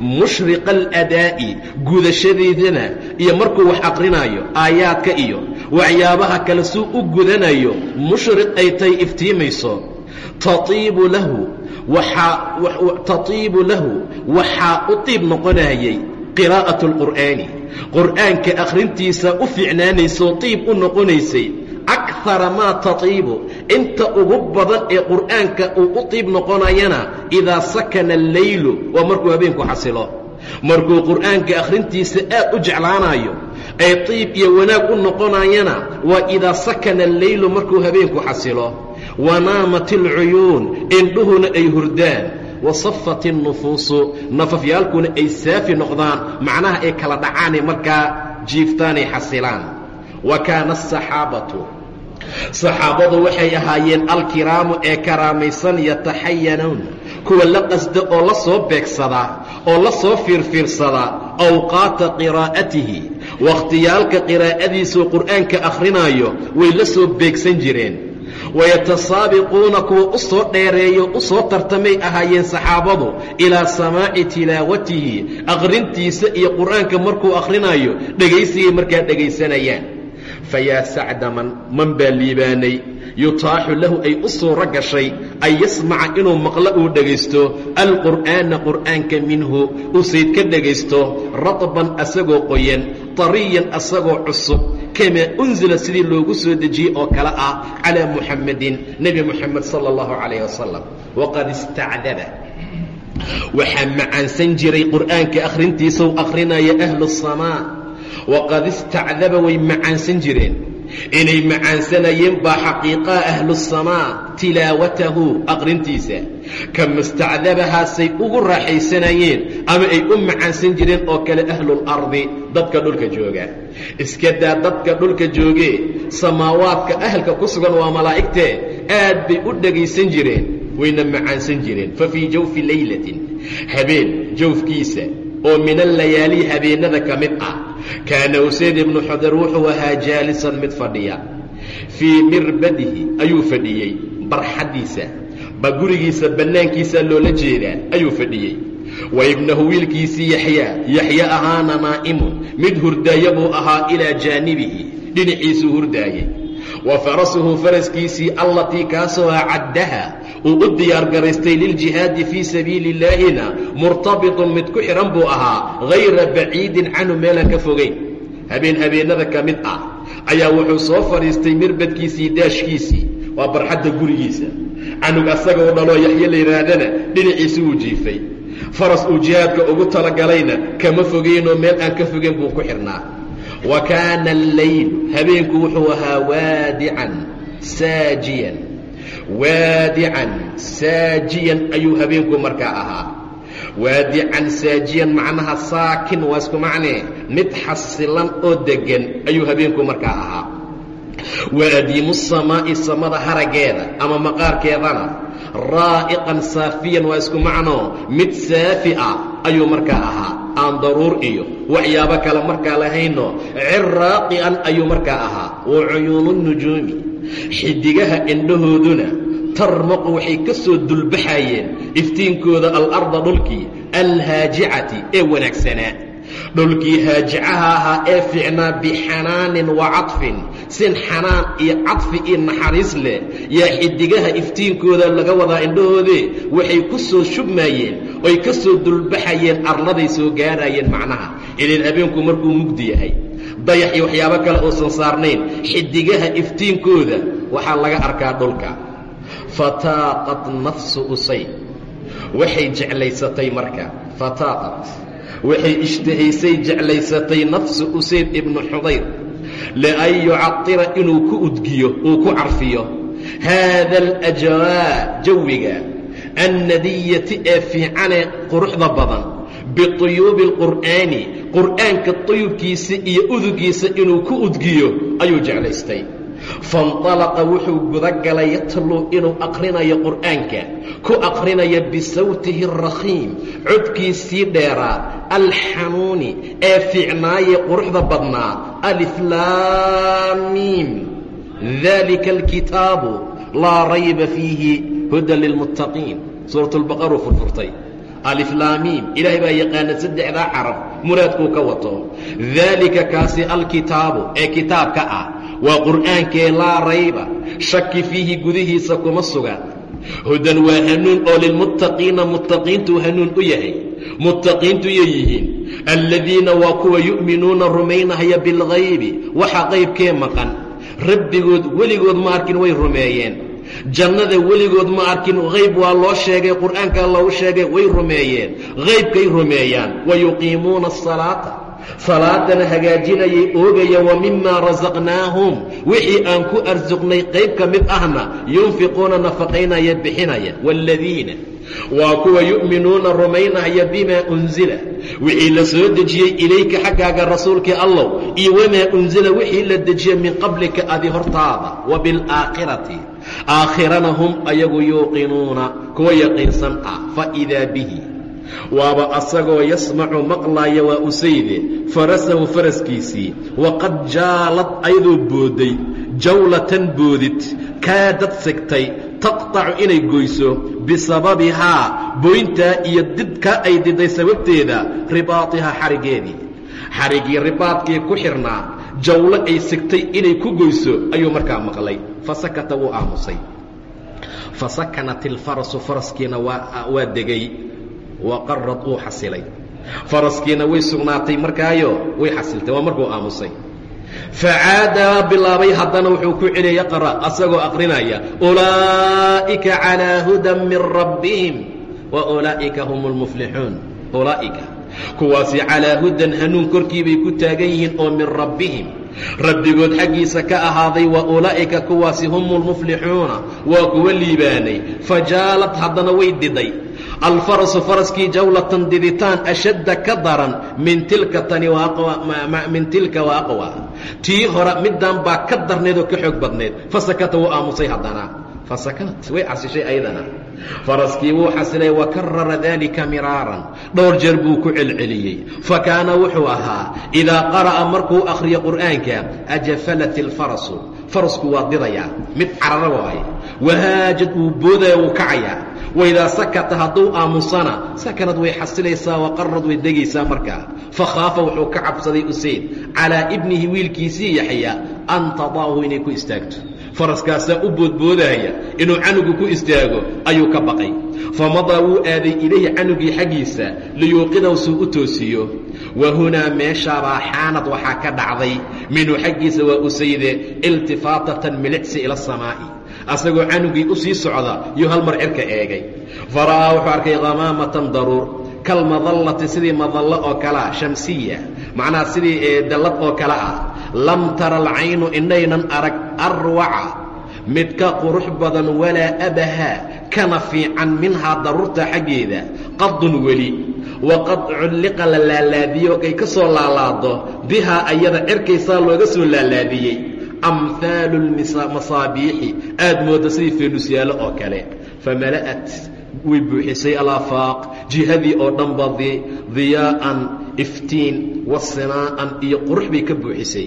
Mushriqa aladaa'i gudashadeedana iyo markuu wax aqrinaayo aayaadka iyo waxyaabaha kale suu u gudanayo mushriq ay tahay iftiimayso. Taiibu lahu tatiibu lahu waxaa u tiib noqonayay qiraa'at اlqur'aani qur'aanka akhrintiisa u fiicnaanaysoo tiib u noqonaysay. Akara maa tatiibu inta ugu badan ee qur'aanka uu u tiib noqonayana idaa sakana alleylu waa markuu habeenku xasilo. Markuu qur'aanka akhrintiisa aad u jeclaanayo ay tiib iyo wanaag u noqonayana waa idaa sakana alleylu markuu habeenku xasilo wanaamat alcuyuun indhuhuna ay hurdaan wasafat innufuusu nafafyaalkuna ay saafi noqdaan macnaha ay kala dhacaanay markaa jiiftaanay xasilaan. Wa kaana asaxaabatu saxaabadu waxay ahaayeen alkiraamu ee karaamaysan yataxayanuun. Kuwa la qasda oo la soo beegsada oo la soo fiirfiirsada awqaata qiraa'atihi. Wakhtiyaalka qiraa'adiisuu qur'aanka akhrinaayo way la soo beegsan jireen. Wayatasaabiquuna kuwa u soo dheereeyo u soo tartamay ahaayeen saxaabadu ilaa samaaci tilaawatihi. Akhrintiisa iyo qur'aanka markuu akhrinayo dhegaysigay markaa dhegaysanayaan fayaa sacda man man baa liibaanay. Yutaaxu lahu ay u suuro gashay an yasmaca inuu maqlo uu dhegaysto alqur'aana qur'aanka minhu uu sayd ka dhegaysto radban asagoo qoyan tariyan asagoo cusub kamaa unzila sidii loogu soo dejiyey oo kale ah calaa muxamadin nebi moxamed sala allahu calayh wasalam waqad istacdaba. Waxaa macaansan jiray qur'aanka akhrintiisau akhrinaya ahlu samaa waqad istacdaba way macaansan jireen inay macaansanayeen baa xaqiiqaa ahlusamaa tilaawatahu aqrintiisa kama istacdabahaasay ugu raaxaysanayeen ama ay u macaansan jireen oo kale ahlulardi dadka dhulka jooga iska daa dadka dhulka joogee samaawaadka ahalka ku sugan waa malaa'igtee aad bay u dhegaysan jireen wayna macaansan jireen fa fii jawfi laylatin habeen jawfkiisa oo min allayaali habeennada ka mid ah kaana usayd ibnu xudar wuxuu ahaa jaalisan mid fadhiya fii mirbadihi ayuu fadhiyey barxaddiisa ba gurigiisa bannaankiisa loola jeedaa ayuu fadhiyey wa ibnahu wiilkiisii yaxyaa yaxya ahaana naa'imun mid hurdaaya buu ahaa ilaa jaanibihi dhinaciisuu hurdaayey wa farasuhu faraskiisii allatii kaasoo acaddaha uu u diyaargaraystay liljihaadi fii sabiili illaahina murtabitun mid ku xidhan buu ahaa hayra baciidin canhu meelaan ka fogayn habeen habeennada ka mid ah ayaa wuxuu soo fadhiistay mirbadkiisii daashkiisii waa barxadda gurigiisa. Canug asaga u dhaloo yaxyo la yidhaahdana dhinaciisi wuu jiifay. Faras uu jihaadka ugu talagalayna kama fogaynoo meel aan ka fogayn buu ku xidhnaa wa kaana allaylu habeenku wuxuu ahaa waadican saajiyan waadican saajiyan ayuu habeenku markaa ahaa. waadican saajiyan macnaha saakin waa isku macnee mid xasilan oo deggan ayuu habeenku markaa ahaa. wa adiimu samaa'i samada haraggeeda ama maqaarkeedana raa'iqan saafiyan waa isku macnoo mid saafi ah ayuu markaa ahaa. aan daruur iyo waxyaabo kale markaa lahayno ciraaqian ayuu markaa ahaa. wa cuyuunu nujuumi xidigaha indhahooduna tarmaqu waxay ka soo dulbaxayeen iftiinkooda alarda dhulkii alhaajicati ee wanaagsanaa dhulkii haajicaha ahaa ee fiicnaa bixanaanin wa cadfin sin xanaan iyo cadfi iyo naxariis leh. Yaa xidigaha iftiinkooda laga wadaa indhahoodee waxay ku soo shubmayeen oy ka soo dulbaxayeen arladay soo gaarayeen macnaha. Ileen habeenku markuu mugdi yahay dayax iyo waxyaabo kale uusan saarnayn xidigaha iftiinkooda waxaa laga arkaa dhulka. Fataaqat nafsu usayd waxay jeclaysatay marka. Fataaqat. Waxay ishtahaysay jeclaysatay nafsu usayd ibnu xudayr lian yucatira inuu ku udgiyo uu ku carfiyo. Haada alajwaa jawiga. Annadiyati ee fiicanee quruxda badan. Bituyuubi alqur'aani qur'aanka tuyubkiisa iyo udugiisa inuu ku udgiyo ayuu jeclaystay faاnطalaqa wuxuu guda galay yatluu inuu aqrinayo qur'aanka ku aqrinaya bisawtihi الrakhiim codkiisii dheeraa alxanuuni ee fiicnaaye quruxda badnaa aliflaamiim dalika اlkitaabu laa rayba fiihi hudan lilmuttaqiin suuraة اlbaqaruu furfurtay aliflaamiim ilaahay baa yaqaana saddexdaa carab muraadkuu ka wato. Daalika kaasi alkitaabu ee kitaabka ah. Waa qur'aankee laa rayba. Shaki fiihi gudihiisa kuma sugan hudan waa hanuun oo lilmuttaqiina muttaqiintuu hanuun u yahay. Muttaqiintu yay yihiin. Alladiina waa kuwa yu'minuuna rumaynahaya bilghaybi. Waxa qaybkee maqan? Rabbigood weligood ma arkin way rumeeyeen jannada weligood ma arkin hayb waa loo sheegay qur'aankaa loogu sheegay way rumeeyeen. Haybkay rumeeyaan. Wa yuqiimuuna asalaata salaadana hagaajinayay oogaya wa mimaa rasaqnaahum wixii aan ku arsuqnay qayb ka mid ahna yunfiquuna nafaqaynaya bixinaya. Waaladiina waa kuwa yu'minuuna rumaynaya bimaa unsila wixii la soo dejiyey ilayka xaggaaga rasuulkii allow iyo wamaa unsila wixii la dejiyey min qablika adi hortaada. Wa bilaakhirati aakhirana hum ayagu yuuqinuuna kuwa yaqiinsan ah faidaa bihi. Waaba asagoo yasmacu maqlaaya waa usayde farasahu faraskiisii waqad jaalad ayadoo boodday jawlatan boodid kaadad sigtay taqطacu inay goyso bisababihaa boyntaa iyo didkaa ay diday sababteeda ribaatihaa xarigeedii. Xarigii ribaadkii ku xidhnaa jawlo ay sigtay inay ku goyso ayuu markaa maqlay. Fasakata wuu aamusay. Fasakanat ilfarasu faraskiina waa degay. Waqarad wuu xasilay. Faraskiina way sugnaatay markaayo way xasiltay waa markuu aamusay. Facaada bilaabay haddana wuxuu ku celiyay yaqra asagoo aqrinaya ulaa'ika calىa hudan min rabbihim wa ulaa'ika hum اlmuflixuun ulaa'ika kuwaasi calaa hudan hanuun korkiibay ku taagan yihiin oo min rabbihim. Rabbigood xaggiisa ka ahaaday wa ulaa'ika kuwaasi hum اlmuflixuuna waa kuwa liibaanay. Fajaalad haddana way diday. Alfarasu faraskii jawlatan diditaan ashadda ka daran min tilka tani min tilka wa aqwa. Tii hore middan baa ka darnayd oo ka xoog badnayd fasakata wuu aamusay haddana fasakanat way casishay ayadana faraskii wuu xasilay wa dalika miraaran dhowr jeer buu ku celceliyey fa kaana wuxuu ahaa idaa qara'a markuu akhriyo qur'aanka ajafalat ilfarasu farasku waa didayaa mid carara waaye wahaajad wuu boodaya wuu kacayaa waidaa sakata hadduu aamusana sakanad way xasilaysaa waqarad way degaysaa markaa fakhaafa wuxuu ka cabsaday usayd calaa ibnihi wiilkiisii yaxya an tadaahu inay ku istaagto faraskaasaa u boodboodaaya inuu canugu ku istaago ayuu ka baqay famadaa wuu aaday ilayhi canugii xaggiisa liyuuqidaw suu u toosiyo wa hunaa meeshaabaa xaanad waxaa ka dhacday minhu xaggiisa waa usayde iltifaatatan milicsi ila asamaa'i asagoo canugii u sii socda yuu hal mar cirka eegay. Fara'aa wuxuu arkay khamaamatan daruur kalmadallati sidii madallo oo kalea shamsiya. Macnaha sidii dallad oo kale ah. Lam tara alcaynu indhaynan arag arwaca. Mid ka qurux badan walaa abaha kana fiican minhaa daruurta xaggeeda qadun weli. Waqad culliqa la laalaadiyo kay ka soo laalaado bihaa ayada cirkaysaa looga soo laalaadiyey amhaalu masaabiixi aad moodda sidii feenusyaalo oo kale. Famala'at way buuxisay alaafaaq jihadii oo dhanba diyaa'an iftiin wa sinaa'an iyo qurux bay ka buuxisay.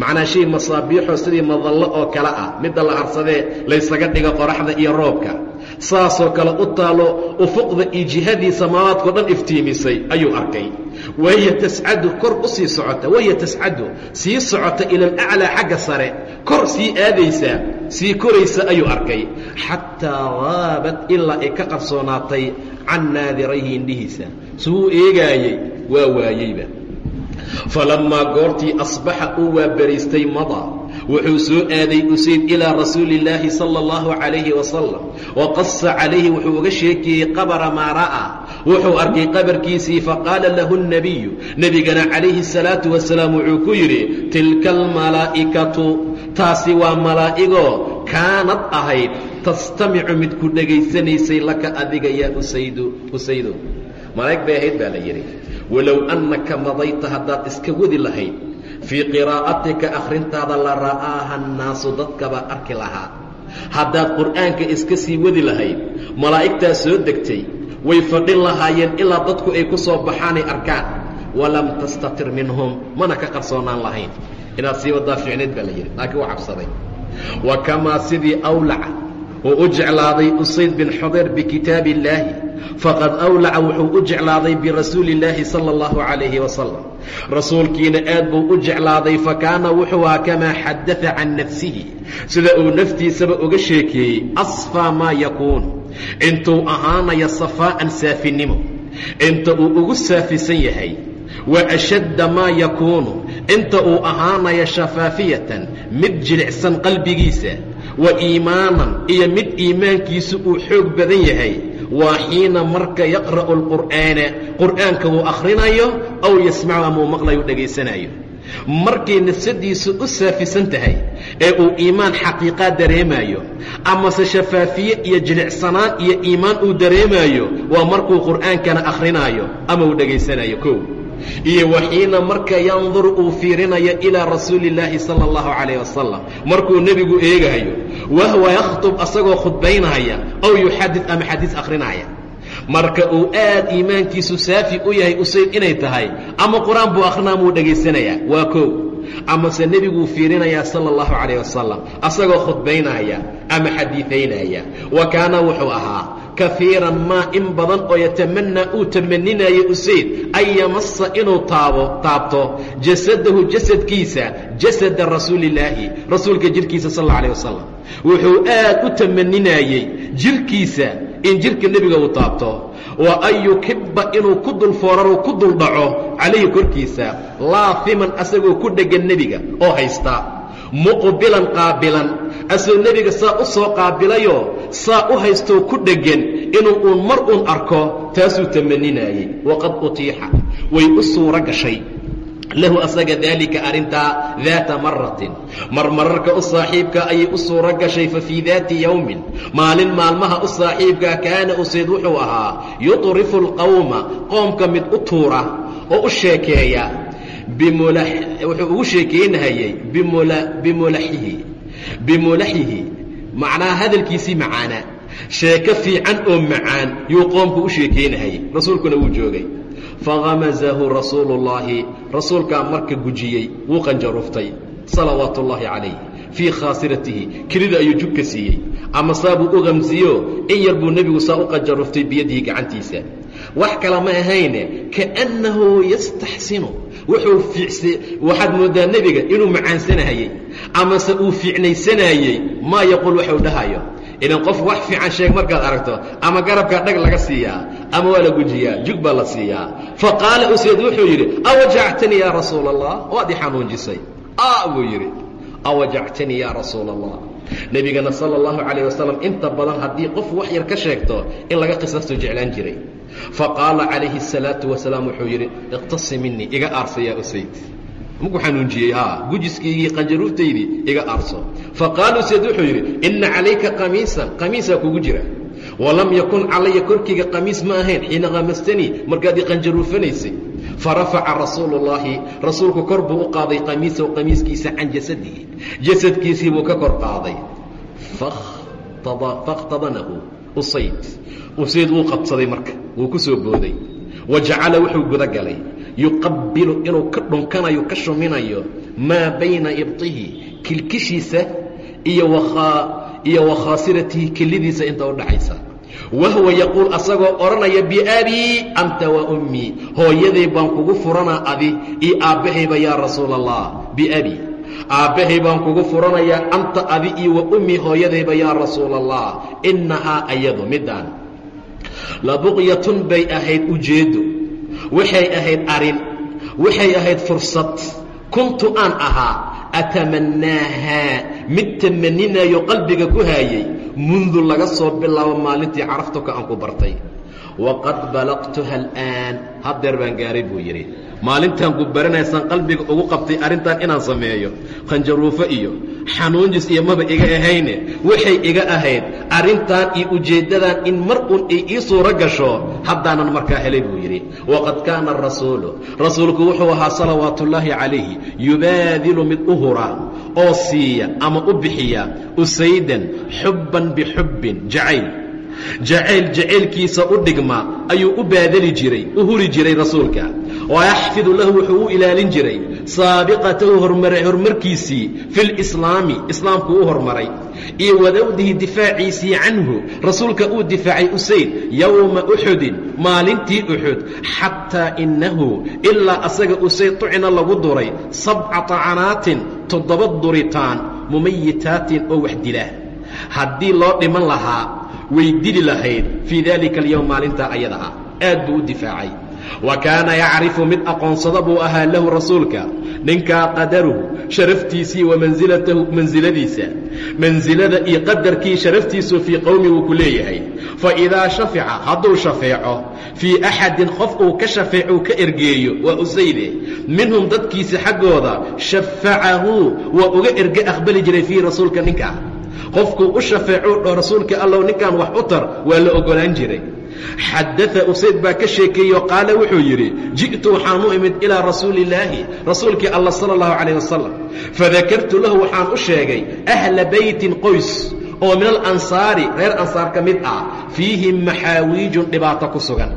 Macnaa shay masaabiixoo sidii madallo oo kale ah midda la harsadee laysaga dhigo qoraxda iyo roobka saasoo kale u taalo ufuqda iyo jihadii samaawaadkao dhan iftiimisay ayuu arkay. Wahiya tascadu kor u sii socota wahiya tascadu sii socota ila alaclaa xagga sare kor sii aadaysaa sii koraysa ayuu arkay. Xataa haabat ilaa ay ka qarsoonaatay can naadirayhi indhihiisa. Suu eegaayey waa waayeyba. Falammaa goortii asbaxa uu waabariistay madaa wuxuu soo aaday usayd ilaa rasuuli اllaahi salى اllahu calayhi wasalam wa qasa calayhi wuxuu uga sheekeeyey qabara maa ra'aa wuxuu arkay qabarkiisii faqaala lahu الnabiyu nebigana calayhi الsalaatu wasalaam wuxuu ku yidhi tilka almalaa'ikatu taasi waa malaa'igoo kaanad ahayd tastamicu mid ku dhegaysanaysay laka adiga yaa usaydu usaydo malaa'ig bay ahayd baa la yidhi walow annaka madayta haddaad iska wadi lahayd fii qiraa'atika akhrintaada la ra'aaha annaasu dadkabaa arki lahaa. Haddaad qur'aanka iska sii wadi lahayd malaa'igtaa soo degtay way fadhin lahaayeen ilaa dadku ay ku soo baxaanay arkaan. Walam tastatir minhum mana ka qarsoonaan lahayn. Inaad sii wadaa ficneed baa la yidhi laakiin waa cabsaday. Wa kamaa sidii awlaca oo u jeclaaday usayd bin xudayr bikitaabi illaahi faqad awlaca wuxuu u jeclaaday birasuuli illaahi sala allahu calayhi wasalam rasuulkiina aad buu u jeclaaday fa kaana wuxuu ahaa kamaa xadada can nafsihi. Sida uu naftiisaba uga sheekeeyey asfaa maa yakuun. Intuu ahaanaya safaa'an saafinimo. Inta uu ugu saafisan yahay wa ashadda maa yakuunu. Inta uu ahaanaya shafaafiyatan mid jilicsan qalbigiisa wa iimaanan iyo mid iimaankiisu uu xoog badan yahay waa xiina marka yaqra'u alqur'aana qur'aanka uu akhrinayo aw yasmacu ama uu maqlayo u dhegaysanayo markay nafsadiisu u saafisan tahay ee uu iimaan xaqiiqaa dareemaayo amase shafaafiye iyo jilicsanaan iyo iimaan uu dareemaayo waa markuu qur'aankana akhrinaayo ama uu dhegaysanayo kow iyo waxiina marka yandur uu fiirinayo ilaa rasuuli اllaahi salى اllahu calayh wasalam markuu nebigu eegayo wahwa yakhtub asagoo khudbaynaya aw yuxadid ama xadiis akhrinaya marka uu aad iimaankiisu saafi u yahay usayd inay tahay ama qur-aan buu akhrinaa muu dhegaysanayaa waa kow amase nebiguu fiirinayaa sala اllahu calayh wasalam asagoo khudbaynaya ama xadiiaynaya wa kaana wuxuu ahaa kafiiran maa in badan oo yatamanaa uu tamaninaya usayd an yamasa inuu taabo taabto jasadahu jasadkiisa jasada rasuulillaahi rasuulka jidhkiisa sal alla alيh wasalam wuxuu aad u tamaninayey jidhkiisa in jidhka nebiga uu taabto. Wa an yukibba inuu ku dul fooraro ku dul dhaco calayhi korkiisa laafiman asagoo ku dheggan nebiga oo haysta muqbilan qaabilan asagoo nebiga saa u soo qaabilayoo saa u haystoo ku dheggan inuu uun mar uun arko taasuu tamaninaayey waqad utiixa way u suuro gashay. Lahu asaga daalika arrintaa daata maratin marmararka u saaxiibka ayay u suuro gashay fa fii daati yowmin maalin maalmaha u saaxiibkaa kaana usayd wuxuu ahaa yutrifu alqawma qoomka mid u tuura oo u sheekeeya. Wuxuu ugu sheekeynahayey bimulaxihi bimulaxihi macnaha hadalkiisii macaana sheeko fiican oo macaan yuu qoomku u sheekeynahayey rasuulkuna wuu joogay fakhamazahu rasuulu اllaahi rasuulkaa marka gujiyey wuu qanjaruuftay salawaatu ullaahi calayh fii khaasiratihi kelida ayuu jug ka siiyey. Ama saabuu u qamsiyo in yar buu nebigu saa u qanjaruuftay biyadihi gacantiisa. Wax kale ma ahayne kaأnnahu yastaxsinu. Wuxuu fiicse waxaad mooddaa nebiga inuu macaansanahayey. Amase uu fiicnaysanaayey maa yaquul waxuu dhahayo idan qof wax fiican sheeg markaad aragto ama garabkaa dhag laga siiyaa ama waa la gujiyaa jug baa la siiyaa. Faqaala usayd wuxuu yidhi awajactanii yaa rasuula allah waad i xanuunjisay. A buu yidhi awajactanii yaa rasuula allah nebigana sala allahu calayh wasalam inta badan haddii qof wax yar ka sheegto in laga qisastuu jeclaan jiray faqaala calayhi الsalaatu wasalaam wuxuu yidhi iqtasi minii iga aarsa yaa usayd maku xanuunjiyey haa gujiskaygii qanjaruurtaydii iga aarso faqaala usayd wuxuu yidhi inna calayka qamiisan qamiisaa kugu jira walam yakun calaya korkayga qamiis ma ahayn xiina kamastanii markaad i qanjaruufanaysay farafaca rasuulu اllaahi rasuulku kor buu u qaaday qamiisahu qamiiskiisa can jasadihi jasadkiisii buu ka kor qaaday. Fakhtadanahu usayd. Usayd wuu qabsaday marka wuu ku soo booday. Wa jacala wuxuu guda galay yuqabbilu inuu ka dhunkanayo ka shuminayo maa bayna ibtihi kilkishiisa iyo iyo wa khaasiratihi kelidiisa inta u dhaxaysa wahuwa yaquul asagoo odhanaya biabii anta wa ummii hooyaday baan kugu furanaa adi io aabbahayba yaa rasuula allah biabii aabbahay baan kugu furanayaa anta adi iyo wa ummii hooyadayba yaa rasuula allah innahaa ayadu midaan labuqyatun bay ahayd ujeeddo waxay ahayd arrin waxay ahayd fursad kuntu aan ahaa atamannaahaa mid tamaninayo qalbiga ku haayay mundu laga soo bilaabo maalintii caraftuka aan ku bartay waqad balaqtuha al'aan haddeer baan gaaray buu yidhi maalintaan ku baranaysaan qalbiga ugu qabtay arrintan inaan sameeyo khanjaruufo iyo xanuunjis iyo maba iga ahayne waxay iga ahayd arrintan iyo ujeeddadan in mar un ay ii suuro gasho haddaanan markaa helay buu yidhi waqad kaana arasuulu rasuulku wuxuu ahaa salawaatuullaahi calayhi yubaadilu mid u hura oo siiya ama u bixiya usaydan xubban bixubbin jacayl. Jacayl jacaylkiisa u dhigma ayuu u baadali jiray u huri jiray rasuulka wayaxfidu lahu wuxuu u ilaalin jiray saabiqatahu horumarkiisii fi lislaami islaamku u hormaray iyo wadawdihi difaaciisii canhu rasuulka uu difaacay usayd yowma uxudin maalintii uxud xataa innahu ilaa asaga usayd tucina lagu duray sabca tacanaatin toddoba duritaan mumayitaatin oo wax dila haddii loo dhiman lahaa way dili lahayd fii dalika alyowm maalintaa ayada ah aad buu u difaacay wa kaana yacrifu mid aqoonsada buu ahaa lahu rasuulka. Ninkaa qadaruhu sharaftiisii wa mansilatahu mansiladiisa mansilada iyo qadarkii sharaftiisu fii qowmi wuu ku leeyahay. Fa idaa shafica hadduu shafeeco fii axadin qof uu ka shafeecou ka ergeeyo waa usayde minhum dadkiisa xaggooda shafacahu waa uga erge aqbali jiray fiihi rasuulka ninkaa qofkuu u shafeecou dho rasuulka allow ninkan wax u tar waa la ogolaan jiray. Xadaa usayd baa ka sheekeeyo qaala wuxuu yidhi ji'tu waxaan u imid ilaa rasuuli illaahi rasuulkii alla sala allahu calayh wasalam fadakartu lahu waxaan u sheegay ahla beytin qoys oo min alansaari reer ansaar ka mid ah fiihim maxaawiijun dhibaato ku sugan.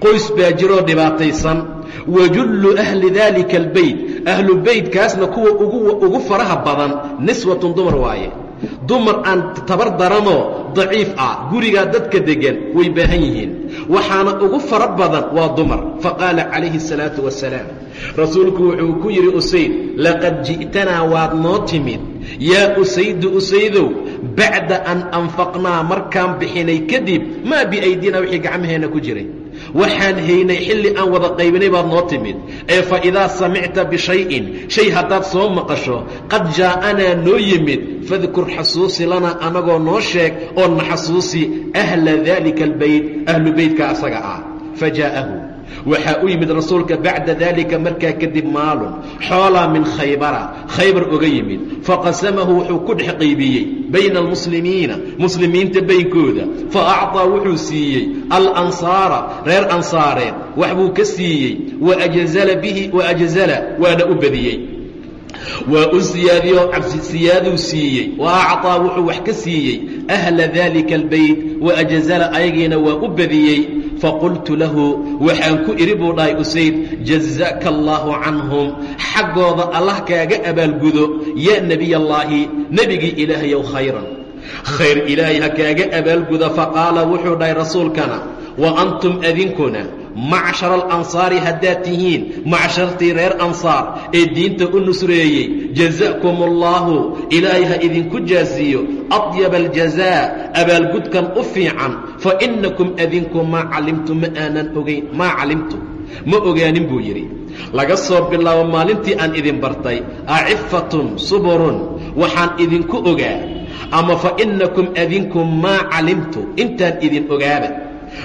Qoys baa jiroo dhibaataysan. Wajullu ahli daalika albeyt ahlu beytkaasna kuwa ugu faraha badan niswatun dumar waaye dumar aan tabar daranoo daciif ah. Gurigaa dadka deggan way baahan yihiin. Waxaana ugu fara badan waa dumar. Faqaala calayhi الsalaatu wasalaam rasuulku wuxuu ku yidhi usayd laqad ji'tanaa waad noo timid. Yaa usaydu usaydow bacda an anfaqnaa markaan bixinay kadib maa biaydina wixii gacmaheenna ku jiray waxaan haynay xilli aan wada qaybinay baad noo timid. Ee fa idaa samicta bishayin shay haddaad soo maqasho qad jaa'anaa noo yimid fadkur xasuusi lanaa anagoo noo sheeg oo na xasuusi ahla daalika albeyt ahlu beytka asaga ah. Fa jaa'ahu waxaa u yimid rasuulka bacda daalika markaa kadib maalun. Xoolaa min khaybara. Khaybar oga yimid. Faqasamahu wuxuu ku dhex qaybiyey bayna almuslimiina muslimiinta baynkooda fa acطaa wuxuu siiyey alansaara reer ansaareed. Wax buu ka siiyey. Waajzala bihi waajzala waana u badiyey. Waa u siyaadiyo siyaaduu siiyey. Wa acطaa wuxuu wax ka siiyey. Ahla daalika albeyt waajzala ayagiina waa u badiyey faqultu lahu waxaan ku idhi buu dhahay usayd jazaka allaahu canhum. Xaggooda allah kaaga abaalgudo yaa nebiy allaahi nebigii ilaahayow khayran. Khayr ilaahay ha kaaga abaalgudo faqaala wuxuu dhahay rasuulkana wa antum adinkuna macshara alansaari haddaad tihiin macshartii reer ansaar ee diinta u nusreeyey jazakum allaahu ilaahay ha idinku jaasiyo adyaba aljazaa abaalgudkan u fiican fa innakum adinku maa calimtu ma aanan ogayn maa calimtu ma ogaanin buu yidhi. Laga soo bilaabo maalintii aan idin bartay acifatun suburun waxaan idinku ogaa ama fa innakum adinku maa calimtu intaan idin ogaaba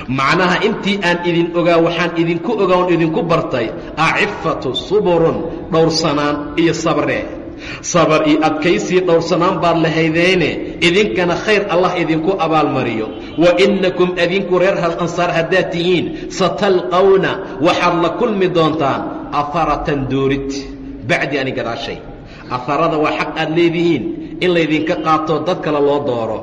macnaha intii aan idin ogaa waxaan idinku ogaa on idinku bartay acifatu suburun dhowrsanaan iyo sabre. Sabar iyo adkaysii dhowrsanaan baad lahaydeene idinkana khayr allah idinku abaalmariyo. Wa innakum adinku reer ansaar haddaad tihiin satalqawna waxaad la kulmi doontaan aharatan doorid bacdi ani gadaashay. Aharada waa xaq aad leedihiin in laydinka qaato dad kale loo dooro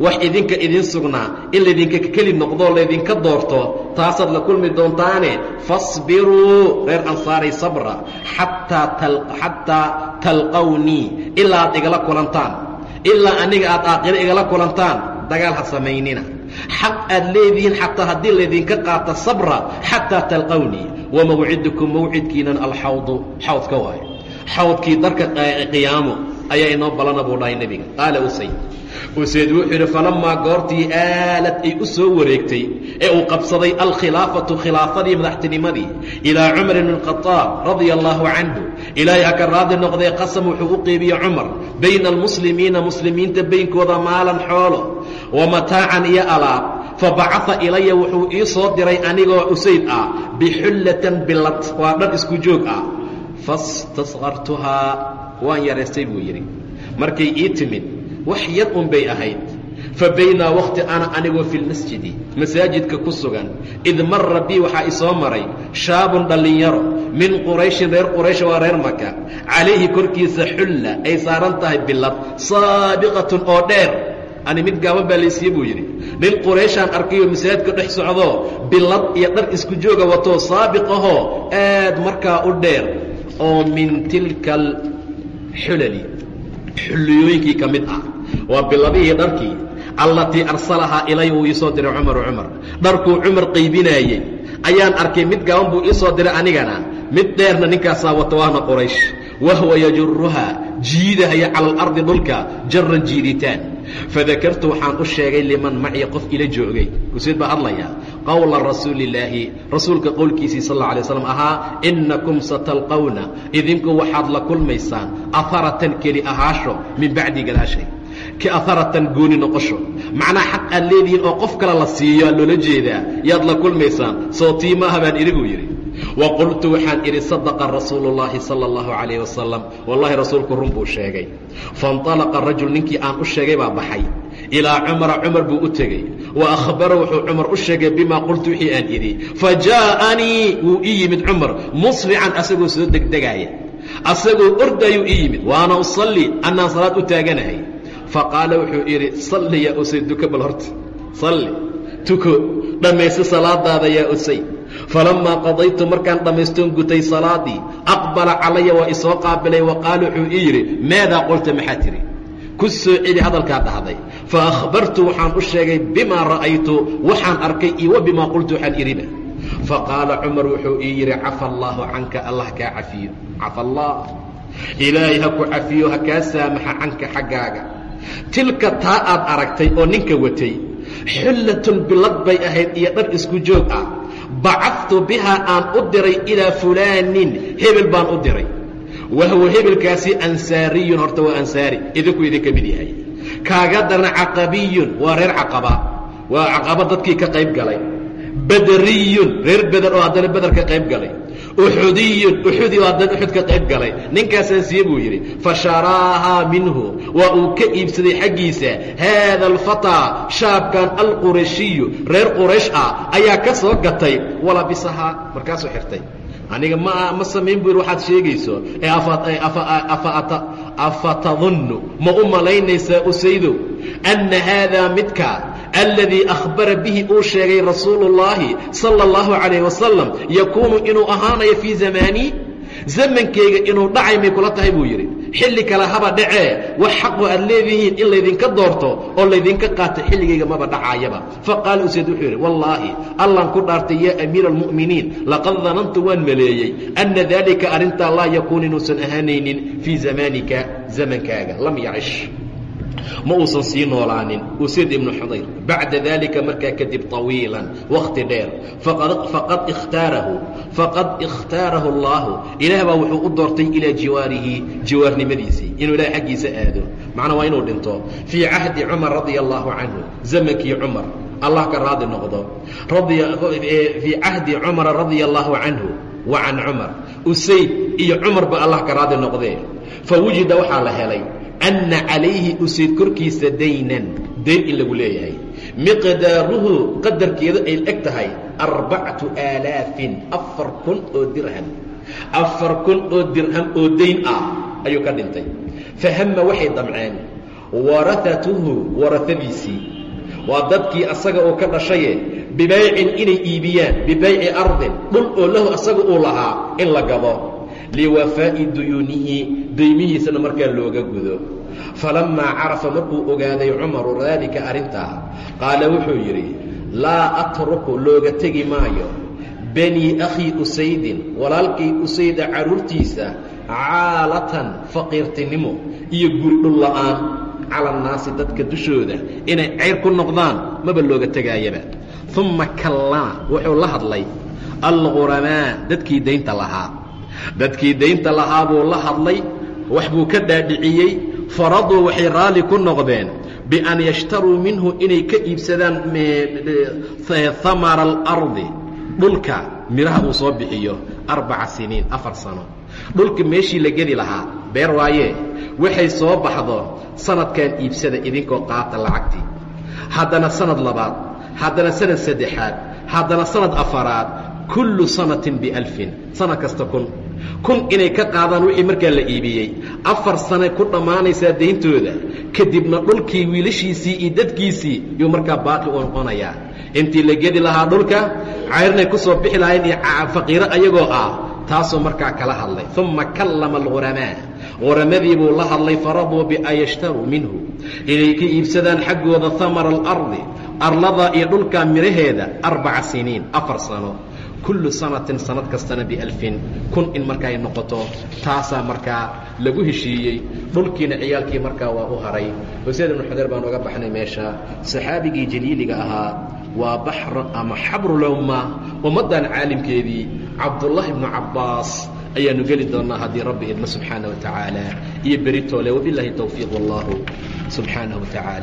wax idinka idin sugnaa in laydinka keli noqdoo laydinka doorto taasaad la kulmi doontaane fasbiruu reer ansaaray sabra xataa talqawnii ilaa aad igala kulantaan ilaa aniga aad aaqiro igala kulantaan dagaal ha samaynina. Xaq aad leedihiin xataa haddii laydinka qaata sabra xataa talqawnii wa mawcidukum mawcidkiinan alxawdu xawdka waayo xawdkii darka qiyaamo ayaa inoo ballana buu dhahay nebiga. Qaala usayd usayd wuxuu yidhi falammaa goortii aalad ay u soo wareegtay ee uu qabsaday alkhilaafatu khilaafadii madaxtinimadii ilaa cumar bn khaaab radia allaahu canhu. Ilaahay haka raadi noqdee qasam wuxuu u qeybiyey cumar bayna almuslimiina muslimiinta baynkooda maalan xoolo wa mataacan iyo alaab. Fabacaa ilaya wuxuu ii soo diray anigoo usayd ah bixullatan bilad waa dhan isku joog ah. Fastaskartuhaa waan yaraystay buu yidhi. Markay ii timid wax yar un bay ahayd. Fa baynaa wakhti ana anigoo fi lmasjidi masaajidka ku sugan id marra bii waxaa isoo maray shaabun dhallinyaro min qurayshin reer quraysh waa reer maka calayhi korkiisa xulla ay saaran tahay bilad saabiqatun oo dheer. Ani mid gaaban baa laysiiye buu yidhi. Nin qurayshaan arkayoo masaajidka dhex socdoo bilad iyo dhar isku jooga watoo saabiq ahoo aad markaa u dheer. Oo min tilka alxulali xulliyooyinkii ka mid ah waa biladihii dharkii allatii arsalahaa ilay uu ii soo diray cumaru cumar. Dharkuu cumar qaybinaayey. Ayaan arkay mid gaaban buu ii soo diray anigana. Mid dheerna ninkaasaa wata waana quraysh. Wahwa yajuruhaa jiidahaya cala alardi dhulka jaran jiiditaan fadakartu waxaan u sheegay liman macii qof ila joogay. Useed baa hadlaya qowla rasuuli illaahi rasuulka qowlkiisii sal alla alay slam ahaa innakum satalqawna idinku waxaad la kulmaysaan aharatan keli ahaasho min bacdi gadaashay kaharatan gooni noqosho macnaa xaq aad leedihiin oo qof kale la siiyo loola jeedaa yaad la kulmaysaan soo tii maaha baan idhi buu yidhi wa qultu waxaan idhi sadaqa rasuulu اllaahi sala اllahu calayh wasalam wallahi rasuulku run buu sheegay faاnطalaqa rajul ninkii aan u sheegay baa baxay ilaa cumara cumar buu u tegey. Wa akhbara wuxuu cumar u sheegay bimaa qultu wixii aan idhi fajaa'anii wuu ii yimid cumar musrican asagoo soo degdegaaya asagoo ordayuu ii yimid. Waana usalli annaan salaad u taaganahay. Faqaala wuxuu idhi salli yaa usay duka bal horta. Salli tuko dhammaysto salaadaada yaa usay. Falammaa qadaytu markaan dhammaystoon gutay salaadii aqbala calaya waa isoo qaabilay. Wa qaala wuxuu ii yidhi maadaa qulta? Maxaa tidhi ku soo celi hadalkaa dhahday. Fa akhbartu waxaan u sheegay bimaa ra'aytu? Waxaan arkay iyo wa bimaa qultu? waxaan idhiba faqaala cumar wuxuu ii yidhi cafa allaahu canka allah kaa cafiyo. Cafa allah ilaahay ha ku cafiyo ha kaa saamaxa canka xaggaaga. Tilka taa aad aragtay oo ninka watay xullatun bilad bay ahayd iyo dhar isku joog ah. Bacadtu bihaa aan u diray ilaa fulaanin hebel baan u diray wahwa hebelkaasi ansaariyun horta waa ansaari idinku idinka mid yahay kaaga darna caqabiyun waa reer caqaba waa caqaba dadkii ka qayb galay baderiyun reer beder oo haddana beder ka qayb galay uxudiyun uxudi oo haddana uxud ka qayb galay ninkaasaan siiye buu yidhi fasharaahaa minhu waa uu ka iibsaday xaggiisa haada alfataa shaabkan alqurashiyu reer quraysh ah ayaa ka soo gatay walabisahaa markaasuu xirtay aniga ma ma samayn bu waxaad sheegayso. Ee afa tadunnu ma u malaynaysaa usaydow anna haadaa midka aladii akhbara bihi uu sheegay rasuulu اllaahi sala اllahu calayh wasalam yakuunu inuu ahaanayo fii zamaanii zamankeyga inuu dhacay may kula tahay buu yidhi xilli kale haba dhacee wax xaqoo aad leedihiin in laydinka doorto oo laydinka qaato xilligayga maba dhacaayaba. Faqaala usayd wuxuu yidhi wallaahi allan ku dhaartay yaa amiira almu'miniin laqad danantu waan maleeyey anna daalika arrintaa laa yakuun inuusan ahaanaynin fii zamaanika zamankaaga lam yacish ma uusan sii noolaanin. Usayd ibnu xudayr bacda daalika markaa kadib طawiilan wakhti dheer. Faqad ikhtaarahu اllaahu ilaah baa wuxuu u doortay ilaa jiwaarihi jiwaarnimadiisii inuu ilaah xaggiisa aado. Macnaa waa inuu dhinto fii cahdi cumar radia allahu canhu zamankii cumar. Allah ka raadi noqdo. Fii cahdi cumara radia allahu canhu wa can cumar. Usayd iyo cumar ba allah ka raadi noqdee. Fawujida waxaa la helay anna calayhi usayd korkiisa daynan dayn in lagu leeyahay. Miqdaaruhu qadarkeedu ay eg tahay arbacatu aalaafin afar kun oo dirham. Afar kun oo dirham oo dayn ah ayuu ka dhintay. Fahama waxay damceen warahatuhu warahadiisii waa dadkii asaga uu ka dhashaye bibaycin inay iibiyaan bibayci ardin dhul oo lahu asaga uu lahaa in la gado liwafaa'i duyuunihi daymihiisana markaa looga gudo. Falammaa carafa markuu ogaaday cumaru daalika arrintaa qaala wuxuu yidhi laa atruku looga tegi maayo. Banii akhii usaydin walaalkay usayda carruurtiisa caalatan faqiirtinimo iyo guri dhul la'aan cala annaasi dadka dushooda. Inay cayr ku noqdaan maba looga tegaayaba. Umma kallama wuxuu la hadlay alquramaa dadkii daynta lahaa dadkii daynta lahaa buu la hadlay wax buu ka dhaadhiciyey faraduu waxay raalli ku noqdeen bian yashtaruu minhu inay ka iibsadaan hamara alardi dhulka midhaha uu soo bixiyo arbaca siniin afar sano. Dhulka meeshii la gedi lahaa beer waayee waxay soo baxdo sanadkan iibsada idinkoo qaata lacagtii haddana sanad labaad haddana sanad saddexaad haddana sanad afaraad kullu sanatin bialfin sanad kasta kun kun inay ka qaadaan wixii markaa la iibiyey. Afar sane ku dhammaanaysaa dayntooda kadibna dhulkii wiilashiisii iyo dadkiisii yuu markaa baaqi u noqonayaa. Intii la gedi lahaa dhulka cayrnay ku soo bixi lahayn iyo faqiiro ayagoo ah taasuu markaa kala hadlay. Uma kallama alghuramaa huramadii buu la hadlay faraduu bian yashtaruu minhu. Inay ka iibsadaan xaggooda hamara alardi arlada iyo dhulkaa midhaheeda arbaca siniin afar sano kullu sanatin sanad kastana bialfin. Kun in markaay noqoto taasaa markaa lagu heshiiyey. Dhulkiina ciyaalkii markaa waa u haray. Usayd ibnu xudeer baan oga baxnay meesha. Saxaabigii jaliiliga ahaa waa baxr ama xabrulumma ummaddan caalimkeedii cabdullaahi ibnu cabbaas ayaanu geli doonnaa haddii rabbi idmo subxaana wa tacaala. Iyo beritoole wabilaahi towfiiq wallahu subxaanaه wa